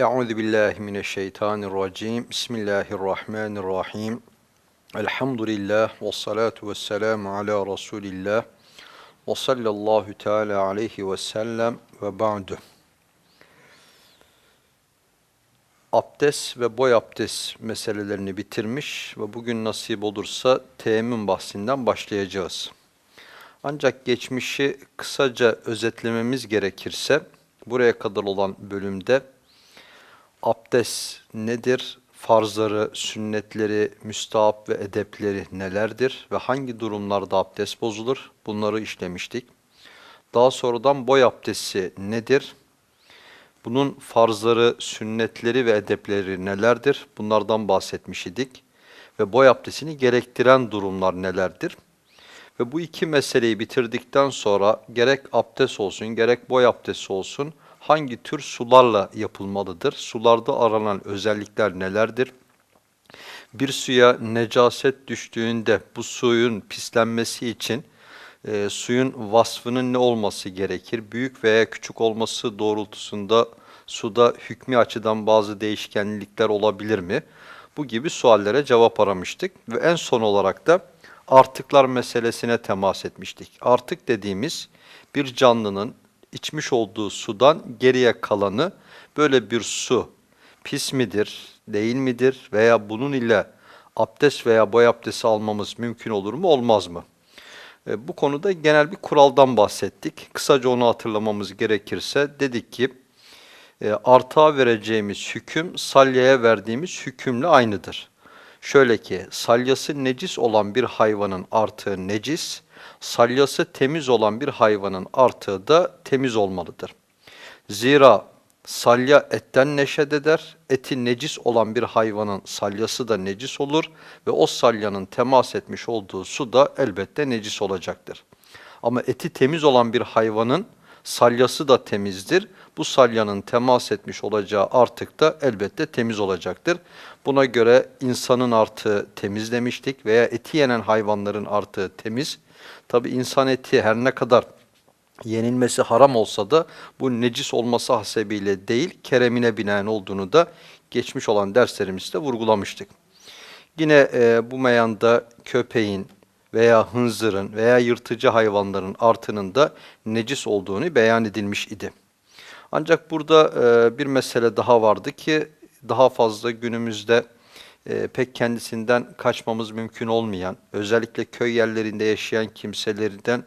Euzu billahi mineşşeytanirracim. Bismillahirrahmanirrahim. Elhamdülillah ve salatu vesselamu ala Resulillah ve sallallahu teala aleyhi ve sellem ve ba'du. Abdest ve boy abdest meselelerini bitirmiş ve bugün nasip olursa teyemmüm bahsinden başlayacağız. Ancak geçmişi kısaca özetlememiz gerekirse buraya kadar olan bölümde abdest nedir? Farzları, sünnetleri, müstahap ve edepleri nelerdir ve hangi durumlarda abdest bozulur? Bunları işlemiştik. Daha sonradan boy abdesti nedir? Bunun farzları, sünnetleri ve edepleri nelerdir? Bunlardan bahsetmiş idik. Ve boy abdestini gerektiren durumlar nelerdir? Ve bu iki meseleyi bitirdikten sonra gerek abdest olsun, gerek boy abdesti olsun hangi tür sularla yapılmalıdır? Sularda aranan özellikler nelerdir? Bir suya necaset düştüğünde bu suyun pislenmesi için e, suyun vasfının ne olması gerekir? Büyük veya küçük olması doğrultusunda suda hükmü açıdan bazı değişkenlikler olabilir mi? Bu gibi suallere cevap aramıştık ve en son olarak da artıklar meselesine temas etmiştik. Artık dediğimiz bir canlının içmiş olduğu sudan geriye kalanı böyle bir su pis midir, değil midir veya bunun ile abdest veya boy abdesti almamız mümkün olur mu, olmaz mı? E, bu konuda genel bir kuraldan bahsettik. Kısaca onu hatırlamamız gerekirse dedik ki e, artığa vereceğimiz hüküm salyaya verdiğimiz hükümle aynıdır. Şöyle ki salyası necis olan bir hayvanın artığı necis, salyası temiz olan bir hayvanın artığı da temiz olmalıdır. Zira salya etten neşet eder, eti necis olan bir hayvanın salyası da necis olur ve o salyanın temas etmiş olduğu su da elbette necis olacaktır. Ama eti temiz olan bir hayvanın salyası da temizdir. Bu salyanın temas etmiş olacağı artık da elbette temiz olacaktır. Buna göre insanın artığı temiz demiştik veya eti yenen hayvanların artığı temiz. Tabi insan eti her ne kadar yenilmesi haram olsa da bu necis olması hasebiyle değil, keremine binaen olduğunu da geçmiş olan derslerimizde vurgulamıştık. Yine e, bu meyanda köpeğin veya hınzırın veya yırtıcı hayvanların artının da necis olduğunu beyan edilmiş idi. Ancak burada e, bir mesele daha vardı ki daha fazla günümüzde e, pek kendisinden kaçmamız mümkün olmayan, özellikle köy yerlerinde yaşayan kimselerden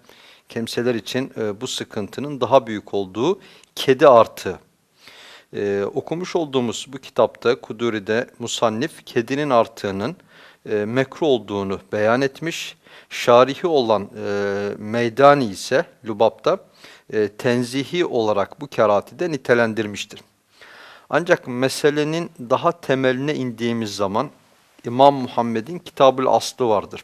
kimseler için e, bu sıkıntının daha büyük olduğu kedi artığı. E, okumuş olduğumuz bu kitapta Kuduri'de Musannif kedinin artığının e, mekruh olduğunu beyan etmiş. Şarihi olan e, Meydani ise Lubab'da e, tenzihi olarak bu kerati de nitelendirmiştir. Ancak meselenin daha temeline indiğimiz zaman İmam Muhammed'in Kitabül Aslı vardır.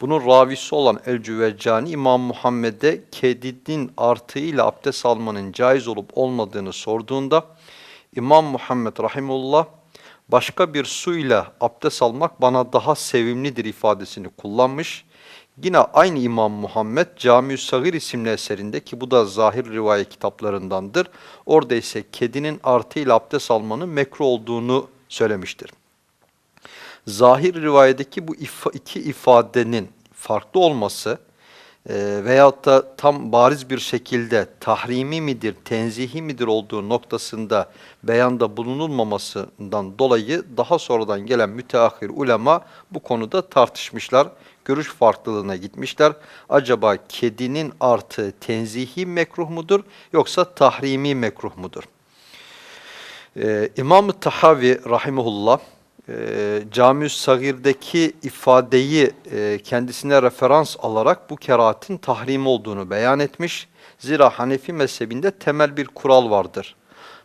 Bunun ravisi olan El-Cüveccani İmam Muhammed'e kedinin artığıyla abdest almanın caiz olup olmadığını sorduğunda İmam Muhammed Rahimullah başka bir suyla abdest almak bana daha sevimlidir ifadesini kullanmış. Yine aynı İmam Muhammed Cami-ü Sagir isimli eserinde ki bu da zahir rivayet kitaplarındandır. Orada ise kedinin artıyla abdest almanın mekruh olduğunu söylemiştir. Zahir rivayedeki bu iki ifadenin farklı olması e, veyahut da tam bariz bir şekilde tahrimi midir, tenzihi midir olduğu noktasında beyanda bulunulmamasından dolayı daha sonradan gelen müteahhir ulema bu konuda tartışmışlar görüş farklılığına gitmişler. Acaba kedinin artı tenzihi mekruh mudur yoksa tahrimi mekruh mudur? Ee, İmam-ı Tahavi rahimullah e, Cami-ü Sagir'deki ifadeyi e, kendisine referans alarak bu kerahatin tahrimi olduğunu beyan etmiş. Zira Hanefi mezhebinde temel bir kural vardır.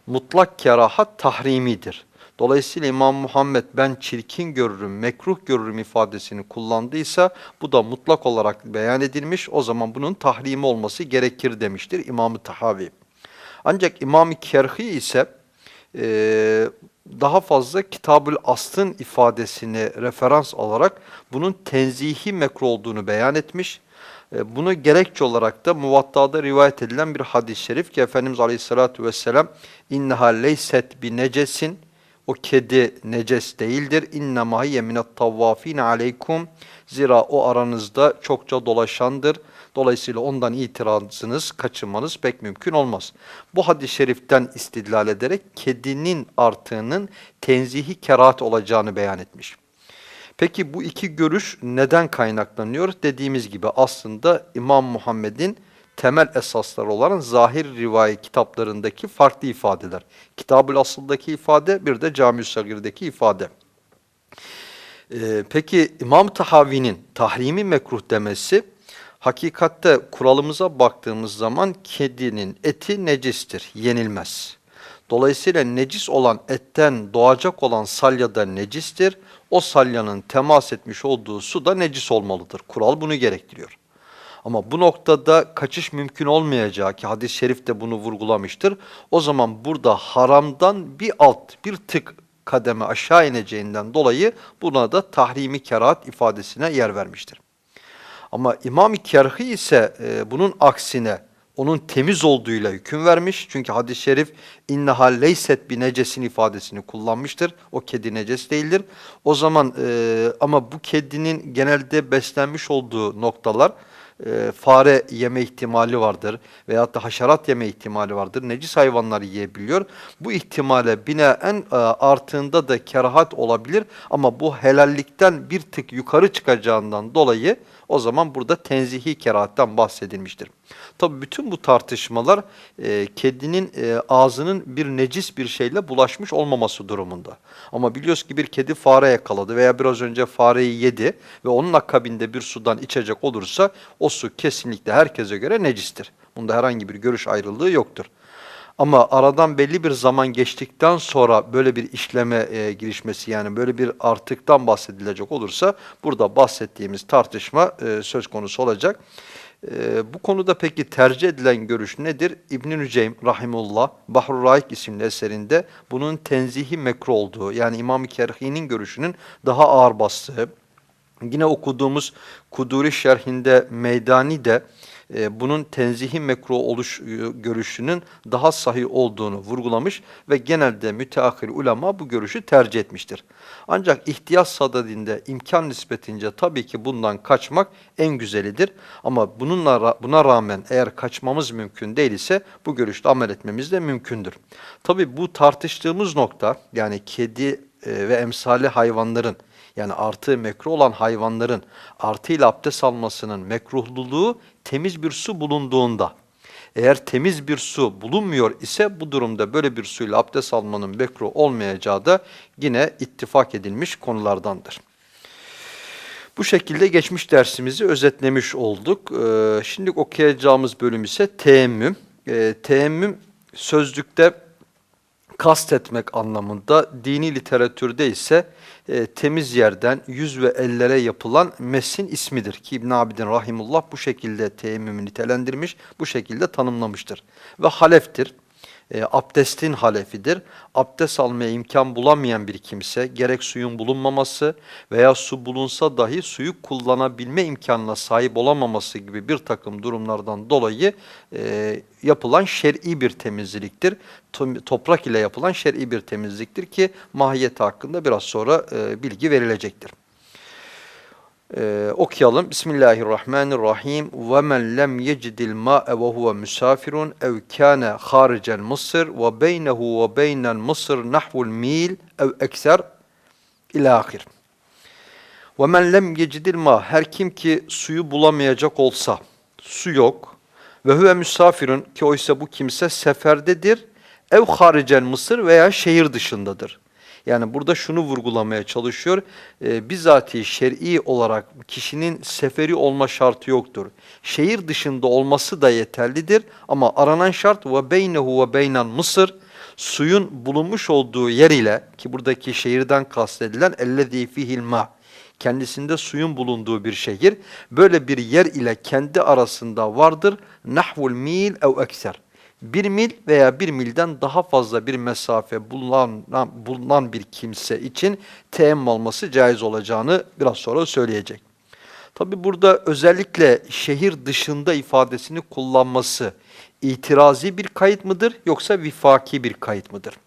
Mutlak kerahat tahrimidir. Dolayısıyla İmam Muhammed ben çirkin görürüm, mekruh görürüm ifadesini kullandıysa bu da mutlak olarak beyan edilmiş. O zaman bunun tahrimi olması gerekir demiştir İmam-ı Tahavi. Ancak İmam-ı Kerhi ise e, daha fazla Kitabül Asl'ın ifadesini referans alarak bunun tenzihi mekruh olduğunu beyan etmiş. Bunu gerekçe olarak da muvattada rivayet edilen bir hadis-i şerif ki Efendimiz Aleyhisselatü Vesselam inneha leyset bi necesin o kedi neces değildir. İnnemâ hiye minet tavvâfîne aleykum zira o aranızda çokça dolaşandır. Dolayısıyla ondan itirazınız, kaçınmanız pek mümkün olmaz. Bu hadis-i şeriften istidlal ederek kedinin artığının tenzihi kerahat olacağını beyan etmiş. Peki bu iki görüş neden kaynaklanıyor? Dediğimiz gibi aslında İmam Muhammed'in temel esasları olan zahir rivayet kitaplarındaki farklı ifadeler. Kitab-ül Asıl'daki ifade bir de Cami-ü Sagir'deki ifade. Ee, peki İmam Tahavi'nin tahrimi mekruh demesi hakikatte kuralımıza baktığımız zaman kedinin eti necistir, yenilmez. Dolayısıyla necis olan etten doğacak olan salya da necistir. O salyanın temas etmiş olduğu su da necis olmalıdır. Kural bunu gerektiriyor. Ama bu noktada kaçış mümkün olmayacağı ki hadis-i şerif de bunu vurgulamıştır. O zaman burada haramdan bir alt, bir tık kademe aşağı ineceğinden dolayı buna da tahrimi kerahat ifadesine yer vermiştir. Ama İmam-ı Kerhi ise e, bunun aksine onun temiz olduğuyla hüküm vermiş. Çünkü hadis-i şerif inneha leyset bir necesin ifadesini kullanmıştır. O kedi neces değildir. O zaman e, ama bu kedinin genelde beslenmiş olduğu noktalar e, fare yeme ihtimali vardır veyahut da haşerat yeme ihtimali vardır. Necis hayvanlar yiyebiliyor. Bu ihtimale binaen e, artığında da kerahat olabilir ama bu helallikten bir tık yukarı çıkacağından dolayı o zaman burada tenzihi kerahatten bahsedilmiştir. Tabi bütün bu tartışmalar e, kedinin e, ağzının bir necis bir şeyle bulaşmış olmaması durumunda. Ama biliyoruz ki bir kedi fare yakaladı veya biraz önce fareyi yedi ve onun akabinde bir sudan içecek olursa o su kesinlikle herkese göre necistir. Bunda herhangi bir görüş ayrılığı yoktur. Ama aradan belli bir zaman geçtikten sonra böyle bir işleme e, girişmesi yani böyle bir artıktan bahsedilecek olursa burada bahsettiğimiz tartışma e, söz konusu olacak. E, bu konuda peki tercih edilen görüş nedir? İbn-i Nüceym Rahimullah Bahrul Raik isimli eserinde bunun tenzihi mekruh olduğu yani İmam-ı Kerhi'nin görüşünün daha ağır bastığı, yine okuduğumuz Kuduri şerhinde Meydani de e, bunun tenzihi mekruh oluş e, görüşünün daha sahih olduğunu vurgulamış ve genelde müteahhir ulema bu görüşü tercih etmiştir. Ancak ihtiyaç sadedinde imkan nispetince tabii ki bundan kaçmak en güzelidir. Ama bununla buna rağmen eğer kaçmamız mümkün değil ise bu görüşte amel etmemiz de mümkündür. Tabii bu tartıştığımız nokta yani kedi e, ve emsali hayvanların yani artı mekruh olan hayvanların artıyla abdest almasının mekruhluluğu temiz bir su bulunduğunda. Eğer temiz bir su bulunmuyor ise bu durumda böyle bir suyla abdest almanın mekruh olmayacağı da yine ittifak edilmiş konulardandır. Bu şekilde geçmiş dersimizi özetlemiş olduk. Ee, şimdi okuyacağımız bölüm ise teemmüm. Ee, teemmüm sözlükte kastetmek anlamında, dini literatürde ise e, temiz yerden yüz ve ellere yapılan mesin ismidir. Ki İbn Abidin Rahimullah bu şekilde teyemmümü nitelendirmiş, bu şekilde tanımlamıştır. Ve haleftir e, abdestin halefidir. Abdest almaya imkan bulamayan bir kimse gerek suyun bulunmaması veya su bulunsa dahi suyu kullanabilme imkanına sahip olamaması gibi bir takım durumlardan dolayı e, yapılan şer'i bir temizliktir. Toprak ile yapılan şer'i bir temizliktir ki mahiyeti hakkında biraz sonra e, bilgi verilecektir. Ee, okuyalım. Bismillahirrahmanirrahim. Ve men lem yecidil ma'e ve huve misafirun ev kâne haricel Mısır ve beynehu ve beynel Mısır nahvul mil ev ekser ilahir. Ve men lem yecidil ma her kim ki suyu bulamayacak olsa, su yok ve huve misafirun ki oysa bu kimse seferdedir ev haricel Mısır veya şehir dışındadır. Yani burada şunu vurgulamaya çalışıyor. E, bizatihi şer'i olarak kişinin seferi olma şartı yoktur. Şehir dışında olması da yeterlidir ama aranan şart ve beynehu ve beynen Mısır suyun bulunmuş olduğu yer ile ki buradaki şehirden kastedilen ellezî fihil kendisinde suyun bulunduğu bir şehir böyle bir yer ile kendi arasında vardır nahvul mil ev ekser bir mil veya bir milden daha fazla bir mesafe bulunan, bulunan bir kimse için teyemmüm alması caiz olacağını biraz sonra söyleyecek. Tabi burada özellikle şehir dışında ifadesini kullanması itirazi bir kayıt mıdır yoksa vifaki bir kayıt mıdır?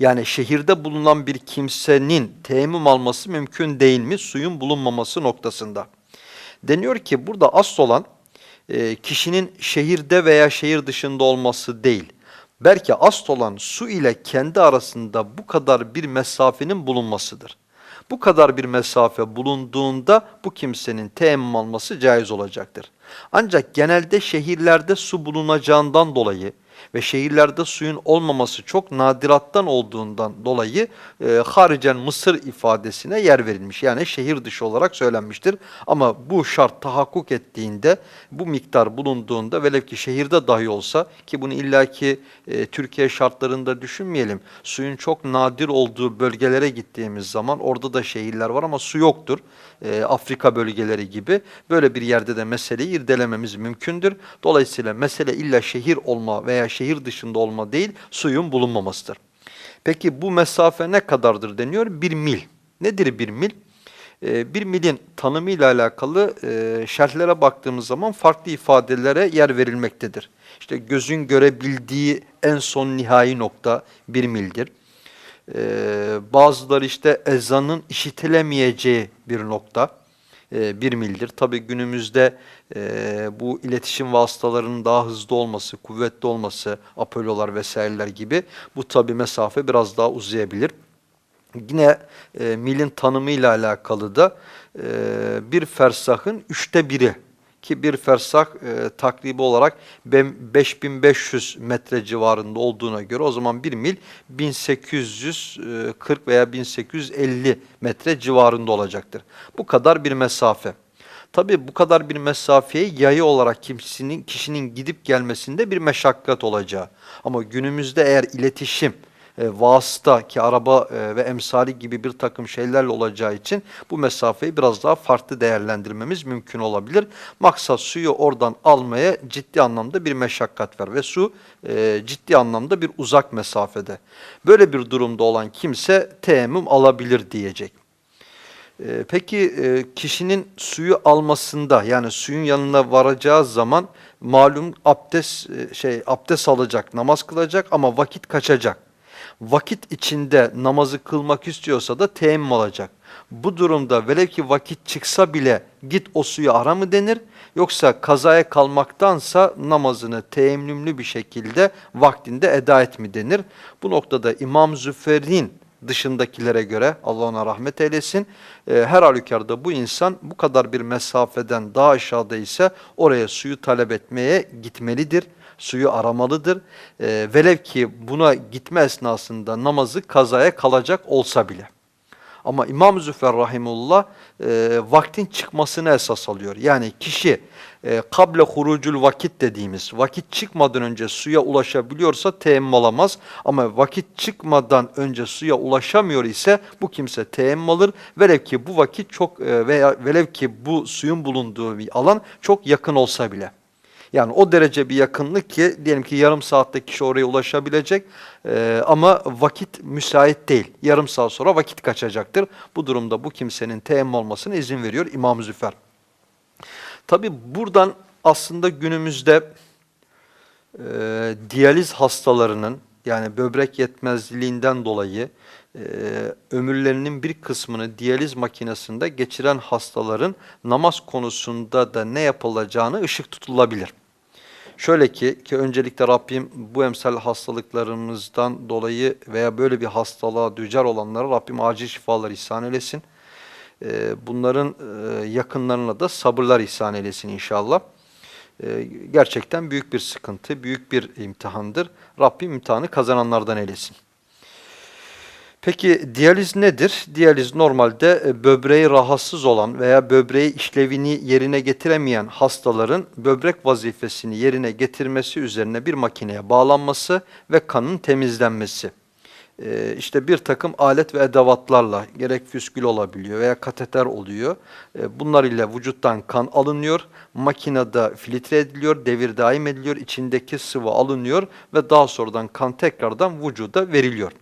Yani şehirde bulunan bir kimsenin teyemmüm alması mümkün değil mi suyun bulunmaması noktasında? Deniyor ki burada asıl olan e, kişinin şehirde veya şehir dışında olması değil. Belki asıl olan su ile kendi arasında bu kadar bir mesafenin bulunmasıdır. Bu kadar bir mesafe bulunduğunda bu kimsenin teyemmüm alması caiz olacaktır. Ancak genelde şehirlerde su bulunacağından dolayı ve şehirlerde suyun olmaması çok nadirattan olduğundan dolayı e, haricen Mısır ifadesine yer verilmiş. Yani şehir dışı olarak söylenmiştir. Ama bu şart tahakkuk ettiğinde, bu miktar bulunduğunda velev ki şehirde dahi olsa ki bunu illaki e, Türkiye şartlarında düşünmeyelim. Suyun çok nadir olduğu bölgelere gittiğimiz zaman orada da şehirler var ama su yoktur. E, Afrika bölgeleri gibi böyle bir yerde de meseleyi irdelememiz mümkündür. Dolayısıyla mesele illa şehir olma veya şehir dışında olma değil, suyun bulunmamasıdır. Peki bu mesafe ne kadardır deniyor? Bir mil. Nedir bir mil? Ee, bir milin tanımıyla alakalı e, şerhlere baktığımız zaman farklı ifadelere yer verilmektedir. İşte gözün görebildiği en son nihai nokta bir mildir. Ee, bazıları işte ezanın işitilemeyeceği bir nokta e, bir mildir. Tabi günümüzde e, bu iletişim vasıtalarının daha hızlı olması, kuvvetli olması, apololar vesaireler gibi bu tabi mesafe biraz daha uzayabilir. Yine e, milin tanımıyla alakalı da e, bir fersahın üçte biri ki bir fersah e, takribi olarak 5500 metre civarında olduğuna göre o zaman bir mil 1840 veya 1850 metre civarında olacaktır. Bu kadar bir mesafe. Tabi bu kadar bir mesafeye yayı olarak kişinin, kişinin gidip gelmesinde bir meşakkat olacağı. Ama günümüzde eğer iletişim, e, vasıta ki araba e, ve emsali gibi bir takım şeylerle olacağı için bu mesafeyi biraz daha farklı değerlendirmemiz mümkün olabilir. Maksat suyu oradan almaya ciddi anlamda bir meşakkat var ve su e, ciddi anlamda bir uzak mesafede. Böyle bir durumda olan kimse teyemmüm alabilir diyecek. E, peki e, kişinin suyu almasında yani suyun yanına varacağı zaman malum abdest e, şey abdest alacak, namaz kılacak ama vakit kaçacak vakit içinde namazı kılmak istiyorsa da teyemmüm alacak. Bu durumda velev ki vakit çıksa bile git o suyu ara mı denir? Yoksa kazaya kalmaktansa namazını teyemmümlü bir şekilde vaktinde eda et mi denir? Bu noktada İmam Züfer'in dışındakilere göre Allah ona rahmet eylesin. E, her halükarda bu insan bu kadar bir mesafeden daha aşağıda ise oraya suyu talep etmeye gitmelidir suyu aramalıdır. E, velev ki buna gitme esnasında namazı kazaya kalacak olsa bile. Ama İmam Züfer Rahimullah e, vaktin çıkmasını esas alıyor. Yani kişi e, kable hurucul vakit dediğimiz vakit çıkmadan önce suya ulaşabiliyorsa teyemmüm alamaz. Ama vakit çıkmadan önce suya ulaşamıyor ise bu kimse teyemmüm alır. Velev ki bu vakit çok e, veya velev ki bu suyun bulunduğu bir alan çok yakın olsa bile. Yani o derece bir yakınlık ki diyelim ki yarım saatte kişi oraya ulaşabilecek e, ama vakit müsait değil. Yarım saat sonra vakit kaçacaktır. Bu durumda bu kimsenin teyemmüm olmasına izin veriyor İmam Züfer. Tabi buradan aslında günümüzde e, diyaliz hastalarının yani böbrek yetmezliğinden dolayı e, ömürlerinin bir kısmını diyaliz makinesinde geçiren hastaların namaz konusunda da ne yapılacağını ışık tutulabilir. Şöyle ki, ki öncelikle Rabbim bu emsal hastalıklarımızdan dolayı veya böyle bir hastalığa dücar olanlara Rabbim acil şifalar ihsan eylesin. Ee, bunların e, yakınlarına da sabırlar ihsan eylesin inşallah. Ee, gerçekten büyük bir sıkıntı, büyük bir imtihandır. Rabbim imtihanı kazananlardan eylesin. Peki diyaliz nedir? Diyaliz normalde e, böbreği rahatsız olan veya böbreği işlevini yerine getiremeyen hastaların böbrek vazifesini yerine getirmesi üzerine bir makineye bağlanması ve kanın temizlenmesi. e, işte bir takım alet ve edevatlarla gerek füskül olabiliyor veya kateter oluyor. E, bunlar ile vücuttan kan alınıyor, makinede filtre ediliyor, devir daim ediliyor, içindeki sıvı alınıyor ve daha sonradan kan tekrardan vücuda veriliyor.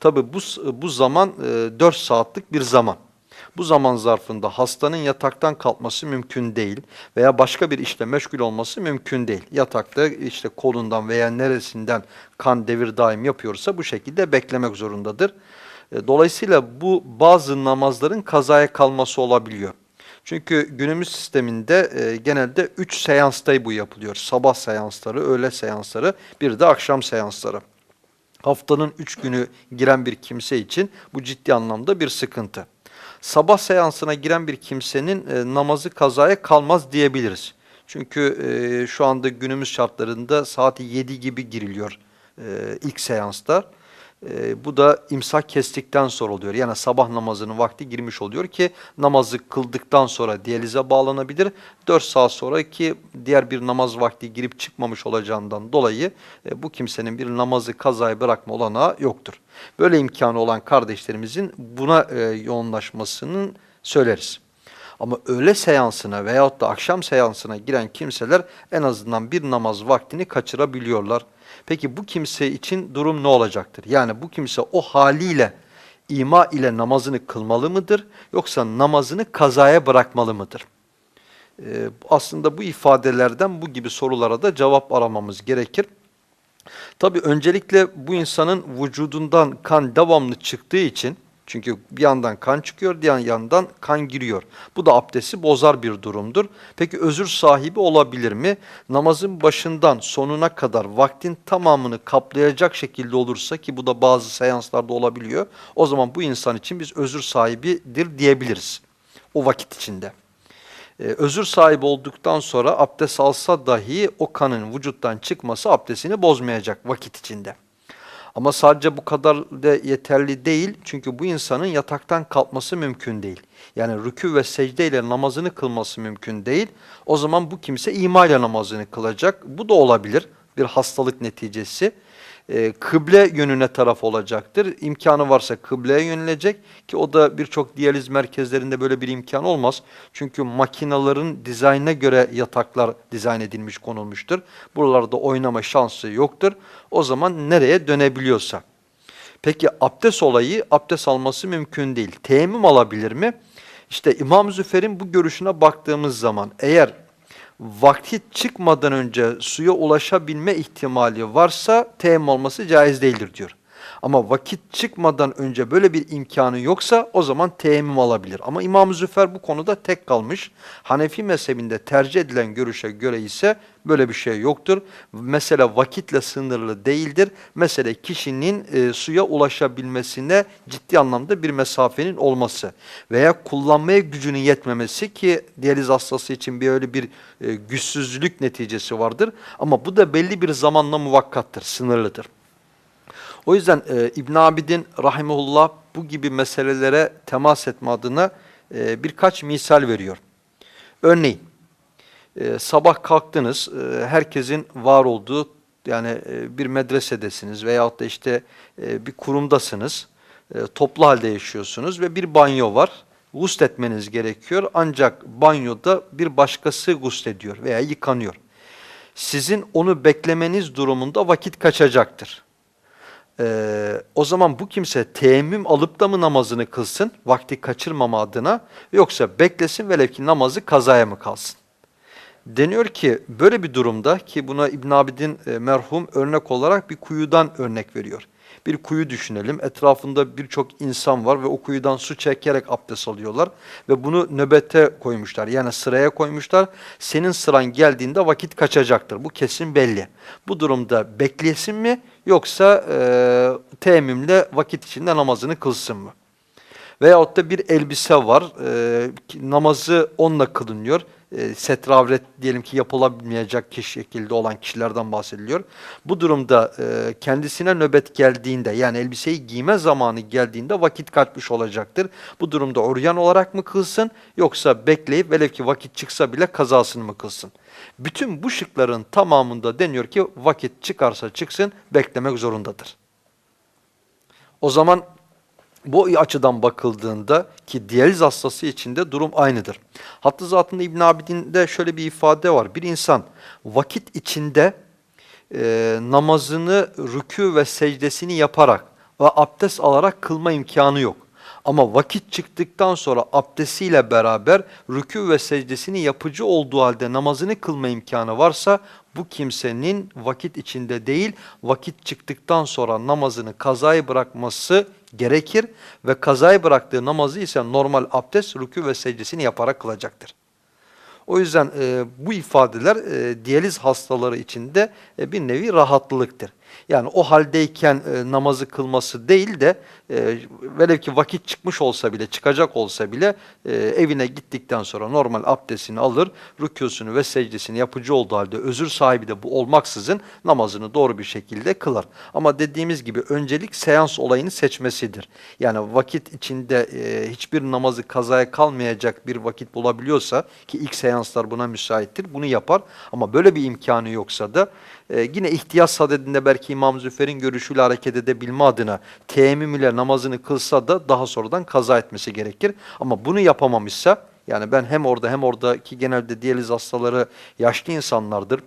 Tabi bu, bu zaman e, 4 saatlik bir zaman. Bu zaman zarfında hastanın yataktan kalkması mümkün değil veya başka bir işle meşgul olması mümkün değil. Yatakta işte kolundan veya neresinden kan devir daim yapıyorsa bu şekilde beklemek zorundadır. E, Dolayısıyla bu bazı namazların kazaya kalması olabiliyor. Çünkü günümüz sisteminde e, genelde 3 seansta bu yapılıyor. Sabah seansları, öğle seansları, bir de akşam seansları. Haftanın 3 günü giren bir kimse için bu ciddi anlamda bir sıkıntı sabah seansına giren bir kimsenin e, namazı kazaya kalmaz diyebiliriz. Çünkü e, şu anda günümüz şartlarında saat 7 gibi giriliyor e, ilk seansta. E, bu da imsak kestikten sonra oluyor. Yani sabah namazının vakti girmiş oluyor ki namazı kıldıktan sonra diyalize bağlanabilir. 4 saat sonraki diğer bir namaz vakti girip çıkmamış olacağından dolayı e, bu kimsenin bir namazı kazaya bırakma olanağı yoktur. Böyle imkanı olan kardeşlerimizin buna e, yoğunlaşmasının söyleriz. Ama öğle seansına veyahut da akşam seansına giren kimseler en azından bir namaz vaktini kaçırabiliyorlar. Peki bu kimse için durum ne olacaktır? Yani bu kimse o haliyle ima ile namazını kılmalı mıdır yoksa namazını kazaya bırakmalı mıdır? Ee, aslında bu ifadelerden bu gibi sorulara da cevap aramamız gerekir. Tabi öncelikle bu insanın vücudundan kan devamlı çıktığı için çünkü bir yandan kan çıkıyor, diğer yandan kan giriyor. Bu da abdesti bozar bir durumdur. Peki özür sahibi olabilir mi? Namazın başından sonuna kadar vaktin tamamını kaplayacak şekilde olursa ki bu da bazı seanslarda olabiliyor. O zaman bu insan için biz özür sahibidir diyebiliriz o vakit içinde. Ee, özür sahibi olduktan sonra abdest alsa dahi o kanın vücuttan çıkması abdestini bozmayacak vakit içinde. Ama sadece bu kadar da yeterli değil. Çünkü bu insanın yataktan kalkması mümkün değil. Yani rükû ve secde ile namazını kılması mümkün değil. O zaman bu kimse ima ile namazını kılacak. Bu da olabilir bir hastalık neticesi e, kıble yönüne taraf olacaktır. İmkanı varsa kıbleye yönelecek ki o da birçok diyaliz merkezlerinde böyle bir imkan olmaz. Çünkü makinaların dizaynına göre yataklar dizayn edilmiş konulmuştur. Buralarda oynama şansı yoktur. O zaman nereye dönebiliyorsa. Peki abdest olayı abdest alması mümkün değil. Teyemmüm alabilir mi? İşte İmam Züfer'in bu görüşüne baktığımız zaman eğer vakti çıkmadan önce suya ulaşabilme ihtimali varsa teyemmüm olması caiz değildir diyor. Ama vakit çıkmadan önce böyle bir imkanı yoksa o zaman teyemmüm alabilir. Ama İmam-ı Züfer bu konuda tek kalmış. Hanefi mezhebinde tercih edilen görüşe göre ise böyle bir şey yoktur. Mesele vakitle sınırlı değildir. Mesele kişinin e, suya ulaşabilmesine ciddi anlamda bir mesafenin olması veya kullanmaya gücünün yetmemesi ki diyaliz hastası için bir öyle bir e, güçsüzlük neticesi vardır. Ama bu da belli bir zamanla muvakkattır, sınırlıdır. O yüzden e, İbn Abidin rahimullah bu gibi meselelere temas etme adına e, birkaç misal veriyor. Örneğin e, sabah kalktınız, e, herkesin var olduğu yani e, bir medresedesiniz veyahut da işte e, bir kurumdasınız, e, toplu halde yaşıyorsunuz ve bir banyo var. Gusletmeniz gerekiyor ancak banyoda bir başkası guslediyor veya yıkanıyor. Sizin onu beklemeniz durumunda vakit kaçacaktır. Ee, o zaman bu kimse teyemmüm alıp da mı namazını kılsın vakti kaçırmama adına yoksa beklesin velev ki namazı kazaya mı kalsın? Deniyor ki böyle bir durumda ki buna İbn Abidin e, merhum örnek olarak bir kuyudan örnek veriyor. Bir kuyu düşünelim. Etrafında birçok insan var ve o kuyudan su çekerek abdest alıyorlar. Ve bunu nöbete koymuşlar. Yani sıraya koymuşlar. Senin sıran geldiğinde vakit kaçacaktır. Bu kesin belli. Bu durumda beklesin mi yoksa e, teyemmümle vakit içinde namazını kılsın mı? Veyahut da bir elbise var. E, namazı onunla kılınıyor e, setravret diyelim ki yapılamayacak kişi şekilde olan kişilerden bahsediliyor. Bu durumda e, kendisine nöbet geldiğinde yani elbiseyi giyme zamanı geldiğinde vakit kaçmış olacaktır. Bu durumda oryan olarak mı kılsın yoksa bekleyip velev ki vakit çıksa bile kazasını mı kılsın? Bütün bu şıkların tamamında deniyor ki vakit çıkarsa çıksın beklemek zorundadır. O zaman bu açıdan bakıldığında ki diyaliz hastası için de durum aynıdır. Hatta zatında İbn Abidin'de şöyle bir ifade var. Bir insan vakit içinde e, namazını rükû ve secdesini yaparak ve abdest alarak kılma imkanı yok. Ama vakit çıktıktan sonra abdestiyle beraber rükû ve secdesini yapıcı olduğu halde namazını kılma imkanı varsa bu kimsenin vakit içinde değil vakit çıktıktan sonra namazını kazayı bırakması gerekir ve kazayı bıraktığı namazı ise normal abdest, rükû ve secdesini yaparak kılacaktır. O yüzden e, bu ifadeler e, diyaliz hastaları için de e, bir nevi rahatlılıktır. Yani o haldeyken e, namazı kılması değil de e, velev ki vakit çıkmış olsa bile, çıkacak olsa bile e, evine gittikten sonra normal abdestini alır, rükûsunu ve secdesini yapıcı olduğu halde özür sahibi de bu olmaksızın namazını doğru bir şekilde kılar. Ama dediğimiz gibi öncelik seans olayını seçmesidir. Yani vakit içinde e, hiçbir namazı kazaya kalmayacak bir vakit bulabiliyorsa ki ilk seanslar buna müsaittir, bunu yapar. Ama böyle bir imkanı yoksa da e, yine ihtiyaç sadedinde belki İmam Züfer'in görüşüyle hareket edebilme adına teyemmüm ile namazını kılsa da daha sonradan kaza etmesi gerekir. Ama bunu yapamamışsa yani ben hem orada hem oradaki genelde diyaliz hastaları yaşlı insanlardır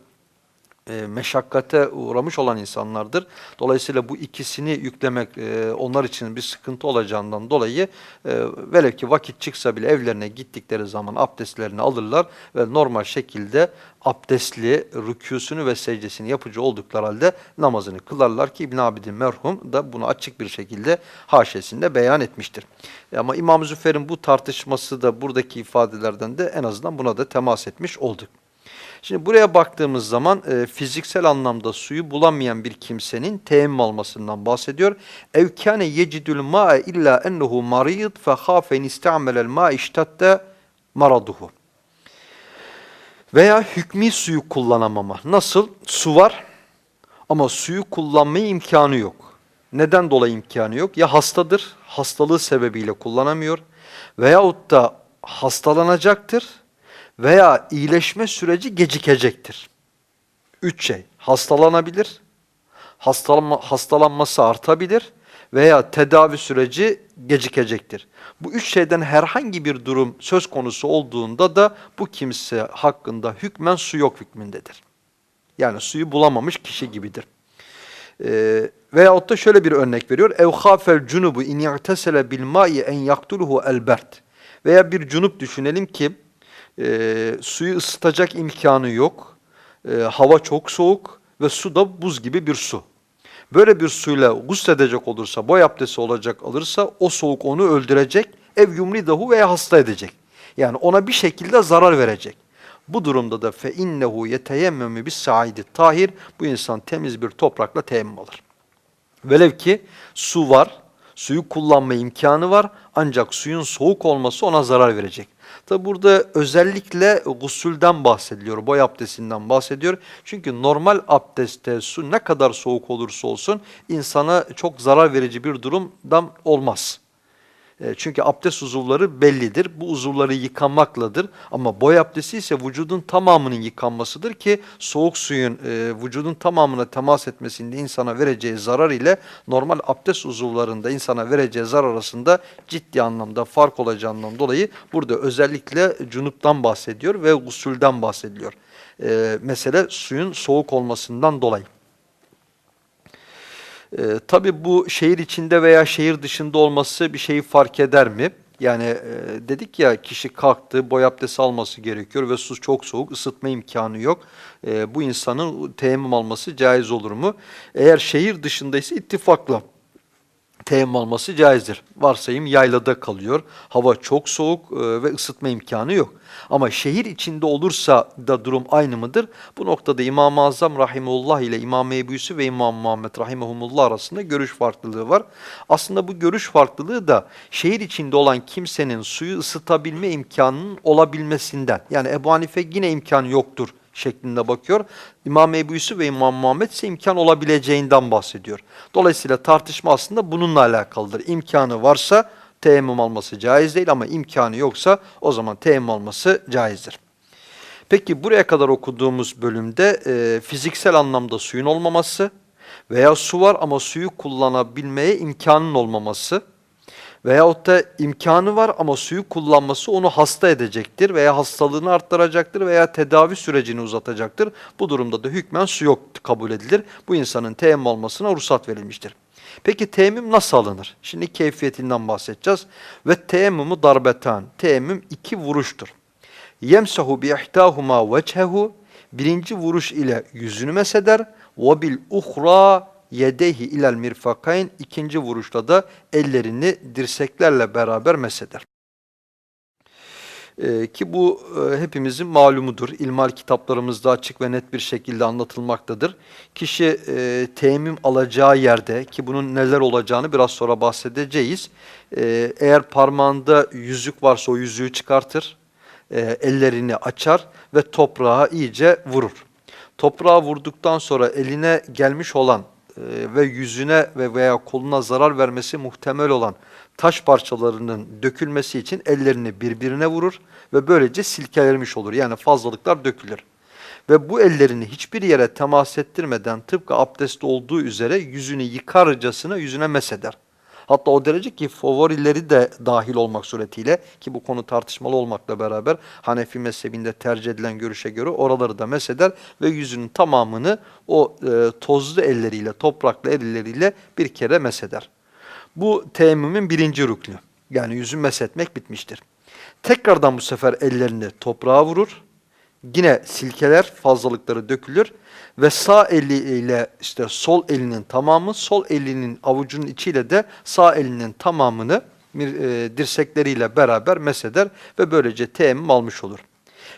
e, meşakkate uğramış olan insanlardır. Dolayısıyla bu ikisini yüklemek e, onlar için bir sıkıntı olacağından dolayı e, velev ki vakit çıksa bile evlerine gittikleri zaman abdestlerini alırlar ve normal şekilde abdestli rükûsünü ve secdesini yapıcı oldukları halde namazını kılarlar ki İbn Abidin merhum da bunu açık bir şekilde haşesinde beyan etmiştir. Ama İmam Züfer'in bu tartışması da buradaki ifadelerden de en azından buna da temas etmiş olduk. Şimdi buraya baktığımız zaman e, fiziksel anlamda suyu bulamayan bir kimsenin teyemmüm almasından bahsediyor. Evkâne yecidül ma'e illa ennehu mariyid fe hâfen iste'amelel ma'e iştette maraduhu. Veya hükmi suyu kullanamama. Nasıl? Su var ama suyu kullanmaya imkanı yok. Neden dolayı imkanı yok? Ya hastadır, hastalığı sebebiyle kullanamıyor veyahut da hastalanacaktır veya iyileşme süreci gecikecektir. Üç şey. Hastalanabilir, hastalanma, hastalanması artabilir veya tedavi süreci gecikecektir. Bu üç şeyden herhangi bir durum söz konusu olduğunda da bu kimse hakkında hükmen su yok hükmündedir. Yani suyu bulamamış kişi gibidir. Ee, veyahut da şöyle bir örnek veriyor. اَوْ خَافَ الْجُنُبُ اِنْ يَغْتَسَلَ بِالْمَاءِ اَنْ يَقْتُلُهُ الْبَرْدِ Veya bir cunup düşünelim ki e, suyu ısıtacak imkanı yok. E, hava çok soğuk ve su da buz gibi bir su. Böyle bir suyla gusledecek olursa, boy abdesti olacak alırsa o soğuk onu öldürecek, ev yumli dahu veya hasta edecek. Yani ona bir şekilde zarar verecek. Bu durumda da fe innehu yeteyemmemi bis saidi tahir bu insan temiz bir toprakla teyemmüm alır. Velev ki su var, suyu kullanma imkanı var ancak suyun soğuk olması ona zarar verecek. Tabi burada özellikle gusülden bahsediliyor, boy abdestinden bahsediyor. Çünkü normal abdestte su ne kadar soğuk olursa olsun insana çok zarar verici bir durumdan olmaz. E, çünkü abdest uzuvları bellidir. Bu uzuvları yıkanmakladır. Ama boy abdesti ise vücudun tamamının yıkanmasıdır ki soğuk suyun e, vücudun tamamına temas etmesinde insana vereceği zarar ile normal abdest uzuvlarında insana vereceği zarar arasında ciddi anlamda fark olacağından dolayı burada özellikle cunuptan bahsediyor ve gusülden bahsediliyor. E, mesele suyun soğuk olmasından dolayı. E, tabii bu şehir içinde veya şehir dışında olması bir şeyi fark eder mi? Yani e, dedik ya kişi kalktı, boy abdesti alması gerekiyor ve su çok soğuk, ısıtma imkanı yok. E, bu insanın teyemmüm alması caiz olur mu? Eğer şehir dışındaysa ittifakla teyemmüm alması caizdir. Varsayım yaylada kalıyor, hava çok soğuk e, ve ısıtma imkanı yok. Ama şehir içinde olursa da durum aynı mıdır? Bu noktada İmam-ı Azam Rahimullah ile İmam Ebu Yusuf ve İmam Muhammed Rahimahumullah arasında görüş farklılığı var. Aslında bu görüş farklılığı da şehir içinde olan kimsenin suyu ısıtabilme imkanının olabilmesinden. Yani Ebu Hanife yine imkan yoktur şeklinde bakıyor. İmam Ebu Yusuf ve İmam Muhammed ise imkan olabileceğinden bahsediyor. Dolayısıyla tartışma aslında bununla alakalıdır. İmkanı varsa teyemmüm alması caiz değil ama imkanı yoksa o zaman teyemmüm alması caizdir. Peki buraya kadar okuduğumuz bölümde e, fiziksel anlamda suyun olmaması veya su var ama suyu kullanabilmeye imkanın olmaması veyahut da imkanı var ama suyu kullanması onu hasta edecektir veya hastalığını arttıracaktır veya tedavi sürecini uzatacaktır. Bu durumda da hükmen su yok kabul edilir. Bu insanın teyemmüm almasına ruhsat verilmiştir. Peki teyemmüm nasıl alınır? Şimdi keyfiyetinden bahsedeceğiz. Ve teyemmümü darbetan. Teyemmüm iki vuruştur. Yemsahu bi ihtahuma vechehu. Birinci vuruş ile yüzünü meseder. Ve bil uhra yedeyhi ilel mirfakayn. İkinci vuruşla da ellerini dirseklerle beraber meseder. Ee, ki bu e, hepimizin malumudur. İlmal kitaplarımızda açık ve net bir şekilde anlatılmaktadır. Kişi e, teyemmüm alacağı yerde ki bunun neler olacağını biraz sonra bahsedeceğiz. E, eğer parmağında yüzük varsa o yüzüğü çıkartır, e, ellerini açar ve toprağa iyice vurur. Toprağa vurduktan sonra eline gelmiş olan ve yüzüne ve veya koluna zarar vermesi muhtemel olan taş parçalarının dökülmesi için ellerini birbirine vurur ve böylece silkelenmiş olur. Yani fazlalıklar dökülür. Ve bu ellerini hiçbir yere temas ettirmeden tıpkı abdest olduğu üzere yüzünü yıkarcasına yüzüne meseder. Hatta o derece ki favorileri de dahil olmak suretiyle ki bu konu tartışmalı olmakla beraber Hanefi mezhebinde tercih edilen görüşe göre oraları da meseder ve yüzünün tamamını o e, tozlu elleriyle, topraklı elleriyle bir kere meseder. Bu teyemmümün birinci rüknü. Yani yüzü mesetmek bitmiştir. Tekrardan bu sefer ellerini toprağa vurur. Yine silkeler, fazlalıkları dökülür ve sağ eliyle işte sol elinin tamamı, sol elinin avucunun içiyle de sağ elinin tamamını e, dirsekleriyle beraber meseder ve böylece teyemmüm almış olur.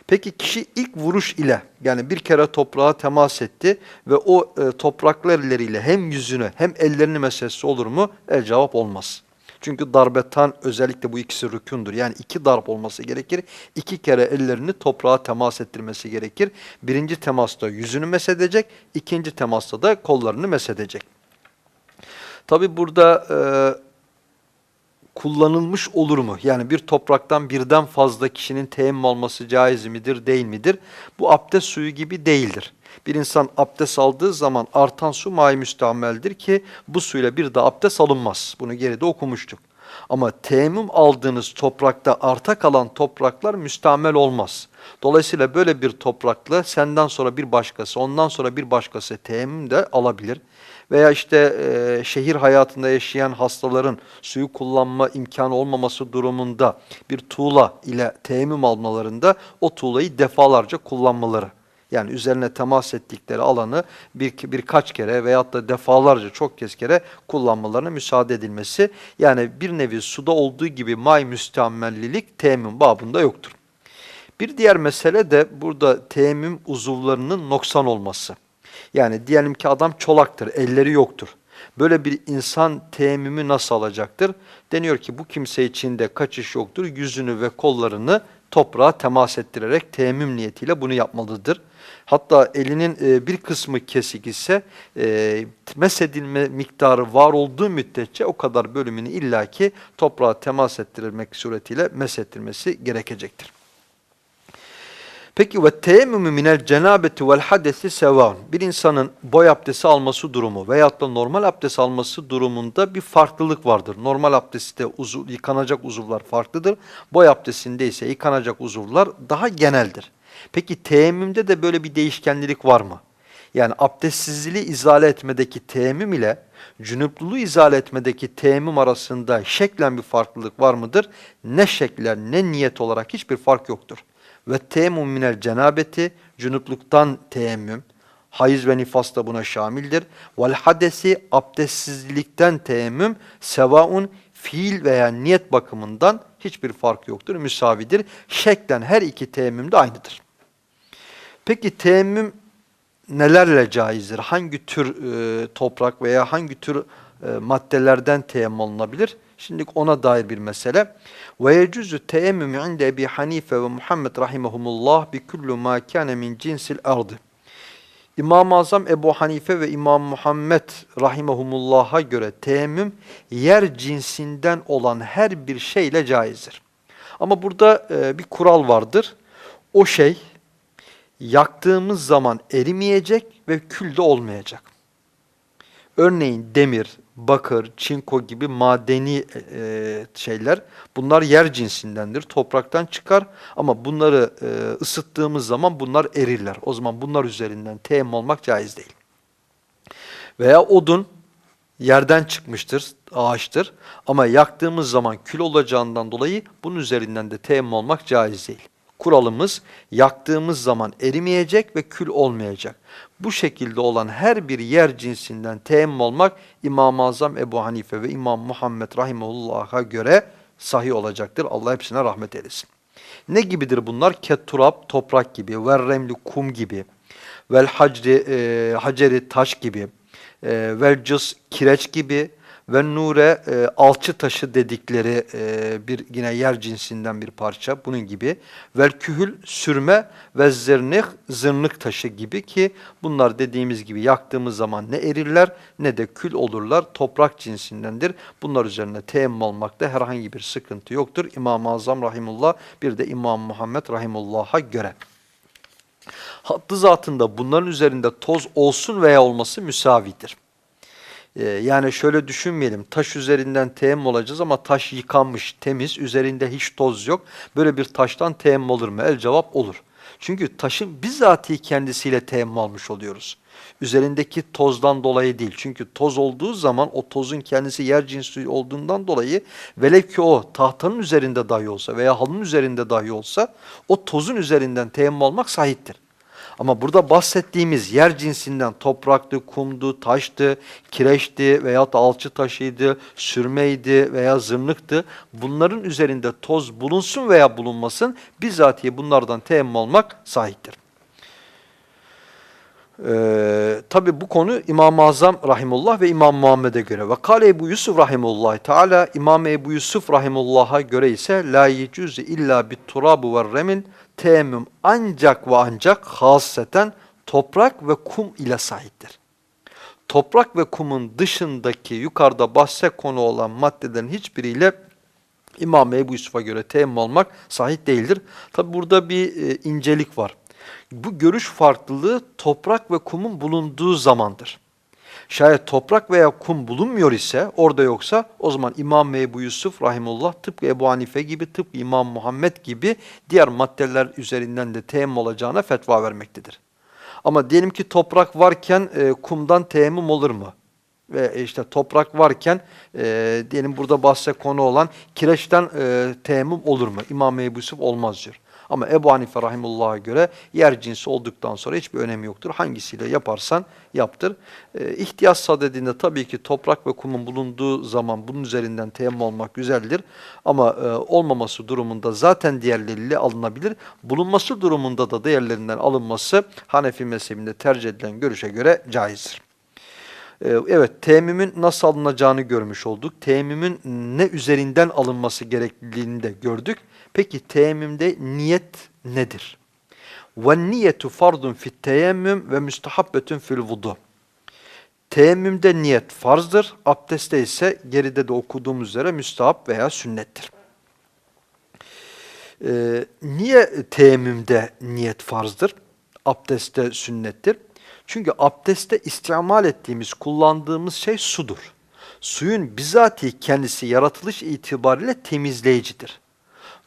Peki kişi ilk vuruş ile yani bir kere toprağa temas etti ve o e, topraklı elleriyle hem yüzünü hem ellerini mesesi olur mu? El cevap olmaz. Çünkü darbetan özellikle bu ikisi rükündür. Yani iki darp olması gerekir. İki kere ellerini toprağa temas ettirmesi gerekir. Birinci temasta yüzünü mesedecek, ikinci temasta da kollarını mesedecek. Tabi burada e, kullanılmış olur mu? Yani bir topraktan birden fazla kişinin teyemmüm alması caiz midir, değil midir? Bu abdest suyu gibi değildir. Bir insan abdest aldığı zaman artan su may müstemeldir ki bu suyla bir de abdest alınmaz. Bunu geride okumuştuk. Ama teyemmüm aldığınız toprakta arta kalan topraklar müstamel olmaz. Dolayısıyla böyle bir toprakla senden sonra bir başkası, ondan sonra bir başkası teyemmüm de alabilir. Veya işte e, şehir hayatında yaşayan hastaların suyu kullanma imkanı olmaması durumunda bir tuğla ile teyemmüm almalarında o tuğlayı defalarca kullanmaları. Yani üzerine temas ettikleri alanı bir, birkaç kere veyahut da defalarca çok kez kere kullanmalarına müsaade edilmesi. Yani bir nevi suda olduğu gibi may müsteammellilik teyemmüm babında yoktur. Bir diğer mesele de burada teyemmüm uzuvlarının noksan olması. Yani diyelim ki adam çolaktır, elleri yoktur. Böyle bir insan teyemmümü nasıl alacaktır? Deniyor ki bu kimse için de kaçış yoktur. Yüzünü ve kollarını toprağa temas ettirerek teyemmüm niyetiyle bunu yapmalıdır. Hatta elinin e, bir kısmı kesik ise e, mesedilme miktarı var olduğu müddetçe o kadar bölümünü illaki toprağa temas ettirilmek suretiyle mesettirmesi gerekecektir. Peki ve teyemmümü minel cenabeti vel hadesi sevan. Bir insanın boy abdesti alması durumu veyahut da normal abdest alması durumunda bir farklılık vardır. Normal abdestte uzuv, yıkanacak uzuvlar farklıdır. Boy abdestinde ise yıkanacak uzuvlar daha geneldir. Peki teyemmümde de böyle bir değişkenlik var mı? Yani abdestsizliği izale etmedeki teyemmüm ile cünüpluluğu izale etmedeki teyemmüm arasında şeklen bir farklılık var mıdır? Ne şeklen ne niyet olarak hiçbir fark yoktur. Ve teyemmüm minel cenabeti, cünupluktan teyemmüm, hayız ve nifas da buna şamildir. Vel hadesi, abdestsizlikten teyemmüm, sevaun, fiil veya niyet bakımından hiçbir fark yoktur, müsavidir. Şeklen her iki teyemmüm de aynıdır. Peki teyemmüm nelerle caizdir? Hangi tür e, toprak veya hangi tür e, maddelerden teyemmüm alınabilir? Şimdi ona dair bir mesele. Ve yecuzu teyemmüm inde Ebi Hanife ve Muhammed rahimehumullah bi kullu ma kana min cinsil ardı. İmam-ı Azam Ebu Hanife ve İmam Muhammed rahimehumullah'a göre teyemmüm yer cinsinden olan her bir şeyle caizdir. Ama burada e, bir kural vardır. O şey yaktığımız zaman erimeyecek ve külde olmayacak. Örneğin demir, bakır, çinko gibi madeni e, şeyler bunlar yer cinsindendir. Topraktan çıkar ama bunları e, ısıttığımız zaman bunlar erirler. O zaman bunlar üzerinden teyemmüm olmak caiz değil. Veya odun yerden çıkmıştır, ağaçtır ama yaktığımız zaman kül olacağından dolayı bunun üzerinden de teyemmüm olmak caiz değil. Kuralımız yaktığımız zaman erimeyecek ve kül olmayacak. Bu şekilde olan her bir yer cinsinden teyemmüm olmak İmam-ı Azam Ebu Hanife ve İmam Muhammed Rahimullah'a göre sahih olacaktır. Allah hepsine rahmet eylesin. Ne gibidir bunlar? Ketturab, toprak gibi, verremli kum gibi, vel hacri, e, haceri taş gibi, e, vel cız kireç gibi ve nure e, alçı taşı dedikleri e, bir yine yer cinsinden bir parça bunun gibi vel kühül sürme ve zırnih zırnık taşı gibi ki bunlar dediğimiz gibi yaktığımız zaman ne erirler ne de kül olurlar toprak cinsindendir. Bunlar üzerine teyemmüm almakta herhangi bir sıkıntı yoktur. İmam-ı Azam Rahimullah bir de İmam Muhammed Rahimullah'a göre. Hattı zatında bunların üzerinde toz olsun veya olması müsavidir. Ee, yani şöyle düşünmeyelim, taş üzerinden teyemmüm olacağız ama taş yıkanmış, temiz, üzerinde hiç toz yok. Böyle bir taştan teyemmüm olur mu? El cevap olur. Çünkü taşın bizatihi kendisiyle teyemmüm almış oluyoruz. Üzerindeki tozdan dolayı değil. Çünkü toz olduğu zaman o tozun kendisi yer cinsi olduğundan dolayı velev ki o tahtanın üzerinde dahi olsa veya halının üzerinde dahi olsa o tozun üzerinden teyemmüm almak sahiptir. Ama burada bahsettiğimiz yer cinsinden topraktı, kumdu, taştı, kireçti veya alçı taşıydı, sürmeydi veya zırnıktı. Bunların üzerinde toz bulunsun veya bulunmasın bizatihi bunlardan teyemmüm olmak sahiptir. Ee, Tabi bu konu İmam-ı Azam Rahimullah ve İmam Muhammed'e göre. Ve Kale Ebu Yusuf Rahimullah Teala İmam Ebu Yusuf Rahimullah'a göre ise la yecüzü illa bit turabu ve remin teyemmüm ancak ve ancak haseten toprak ve kum ile sahiptir. Toprak ve kumun dışındaki yukarıda bahse konu olan maddelerin hiçbiriyle İmam Ebu Yusuf'a göre teyemmüm olmak sahip değildir. Tabi burada bir e, incelik var. Bu görüş farklılığı toprak ve kumun bulunduğu zamandır. Şayet toprak veya kum bulunmuyor ise, orada yoksa o zaman İmam Ebu Yusuf Rahimullah tıpkı Ebu Hanife gibi, tıpkı İmam Muhammed gibi diğer maddeler üzerinden de teyemmüm olacağına fetva vermektedir. Ama diyelim ki toprak varken e, kumdan teyemmüm olur mu? Ve işte toprak varken e, diyelim burada bahse konu olan kireçten e, teyemmüm olur mu? İmam Ebu Yusuf olmaz diyor. Ama Ebu Hanife Rahimullah'a göre yer cinsi olduktan sonra hiçbir önemi yoktur. Hangisiyle yaparsan yaptır. E, ihtiyaç sadedinde tabii ki toprak ve kumun bulunduğu zaman bunun üzerinden teyemmüm olmak güzeldir. Ama e, olmaması durumunda zaten diğerleriyle alınabilir. Bulunması durumunda da diğerlerinden alınması Hanefi mezhebinde tercih edilen görüşe göre caizdir. E, Evet, teyemmümün nasıl alınacağını görmüş olduk. Teyemmümün ne üzerinden alınması gerekliliğini de gördük. Peki teyemmümde niyet nedir? Fardun fit teyemmüm ve müstehabbetun fil vudu. Teyemmümde niyet farzdır, abdestte ise geride de okuduğumuz üzere müstahap veya sünnettir. Ee, niye teyemmümde niyet farzdır, abdestte sünnettir? Çünkü abdestte istimal ettiğimiz, kullandığımız şey sudur. Suyun bizatihi kendisi yaratılış itibariyle temizleyicidir.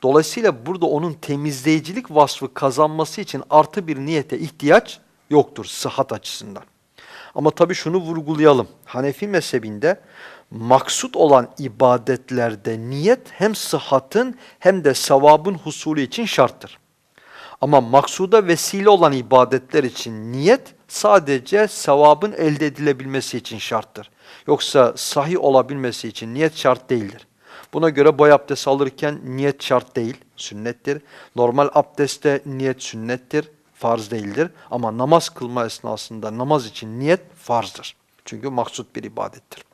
Dolayısıyla burada onun temizleyicilik vasfı kazanması için artı bir niyete ihtiyaç yoktur sıhhat açısından. Ama tabii şunu vurgulayalım. Hanefi mezhebinde maksut olan ibadetlerde niyet hem sıhhatın hem de sevabın husulü için şarttır. Ama maksuda vesile olan ibadetler için niyet sadece sevabın elde edilebilmesi için şarttır. Yoksa sahih olabilmesi için niyet şart değildir. Buna göre boy abdesti alırken niyet şart değil, sünnettir. Normal abdestte niyet sünnettir, farz değildir. Ama namaz kılma esnasında namaz için niyet farzdır. Çünkü maksut bir ibadettir.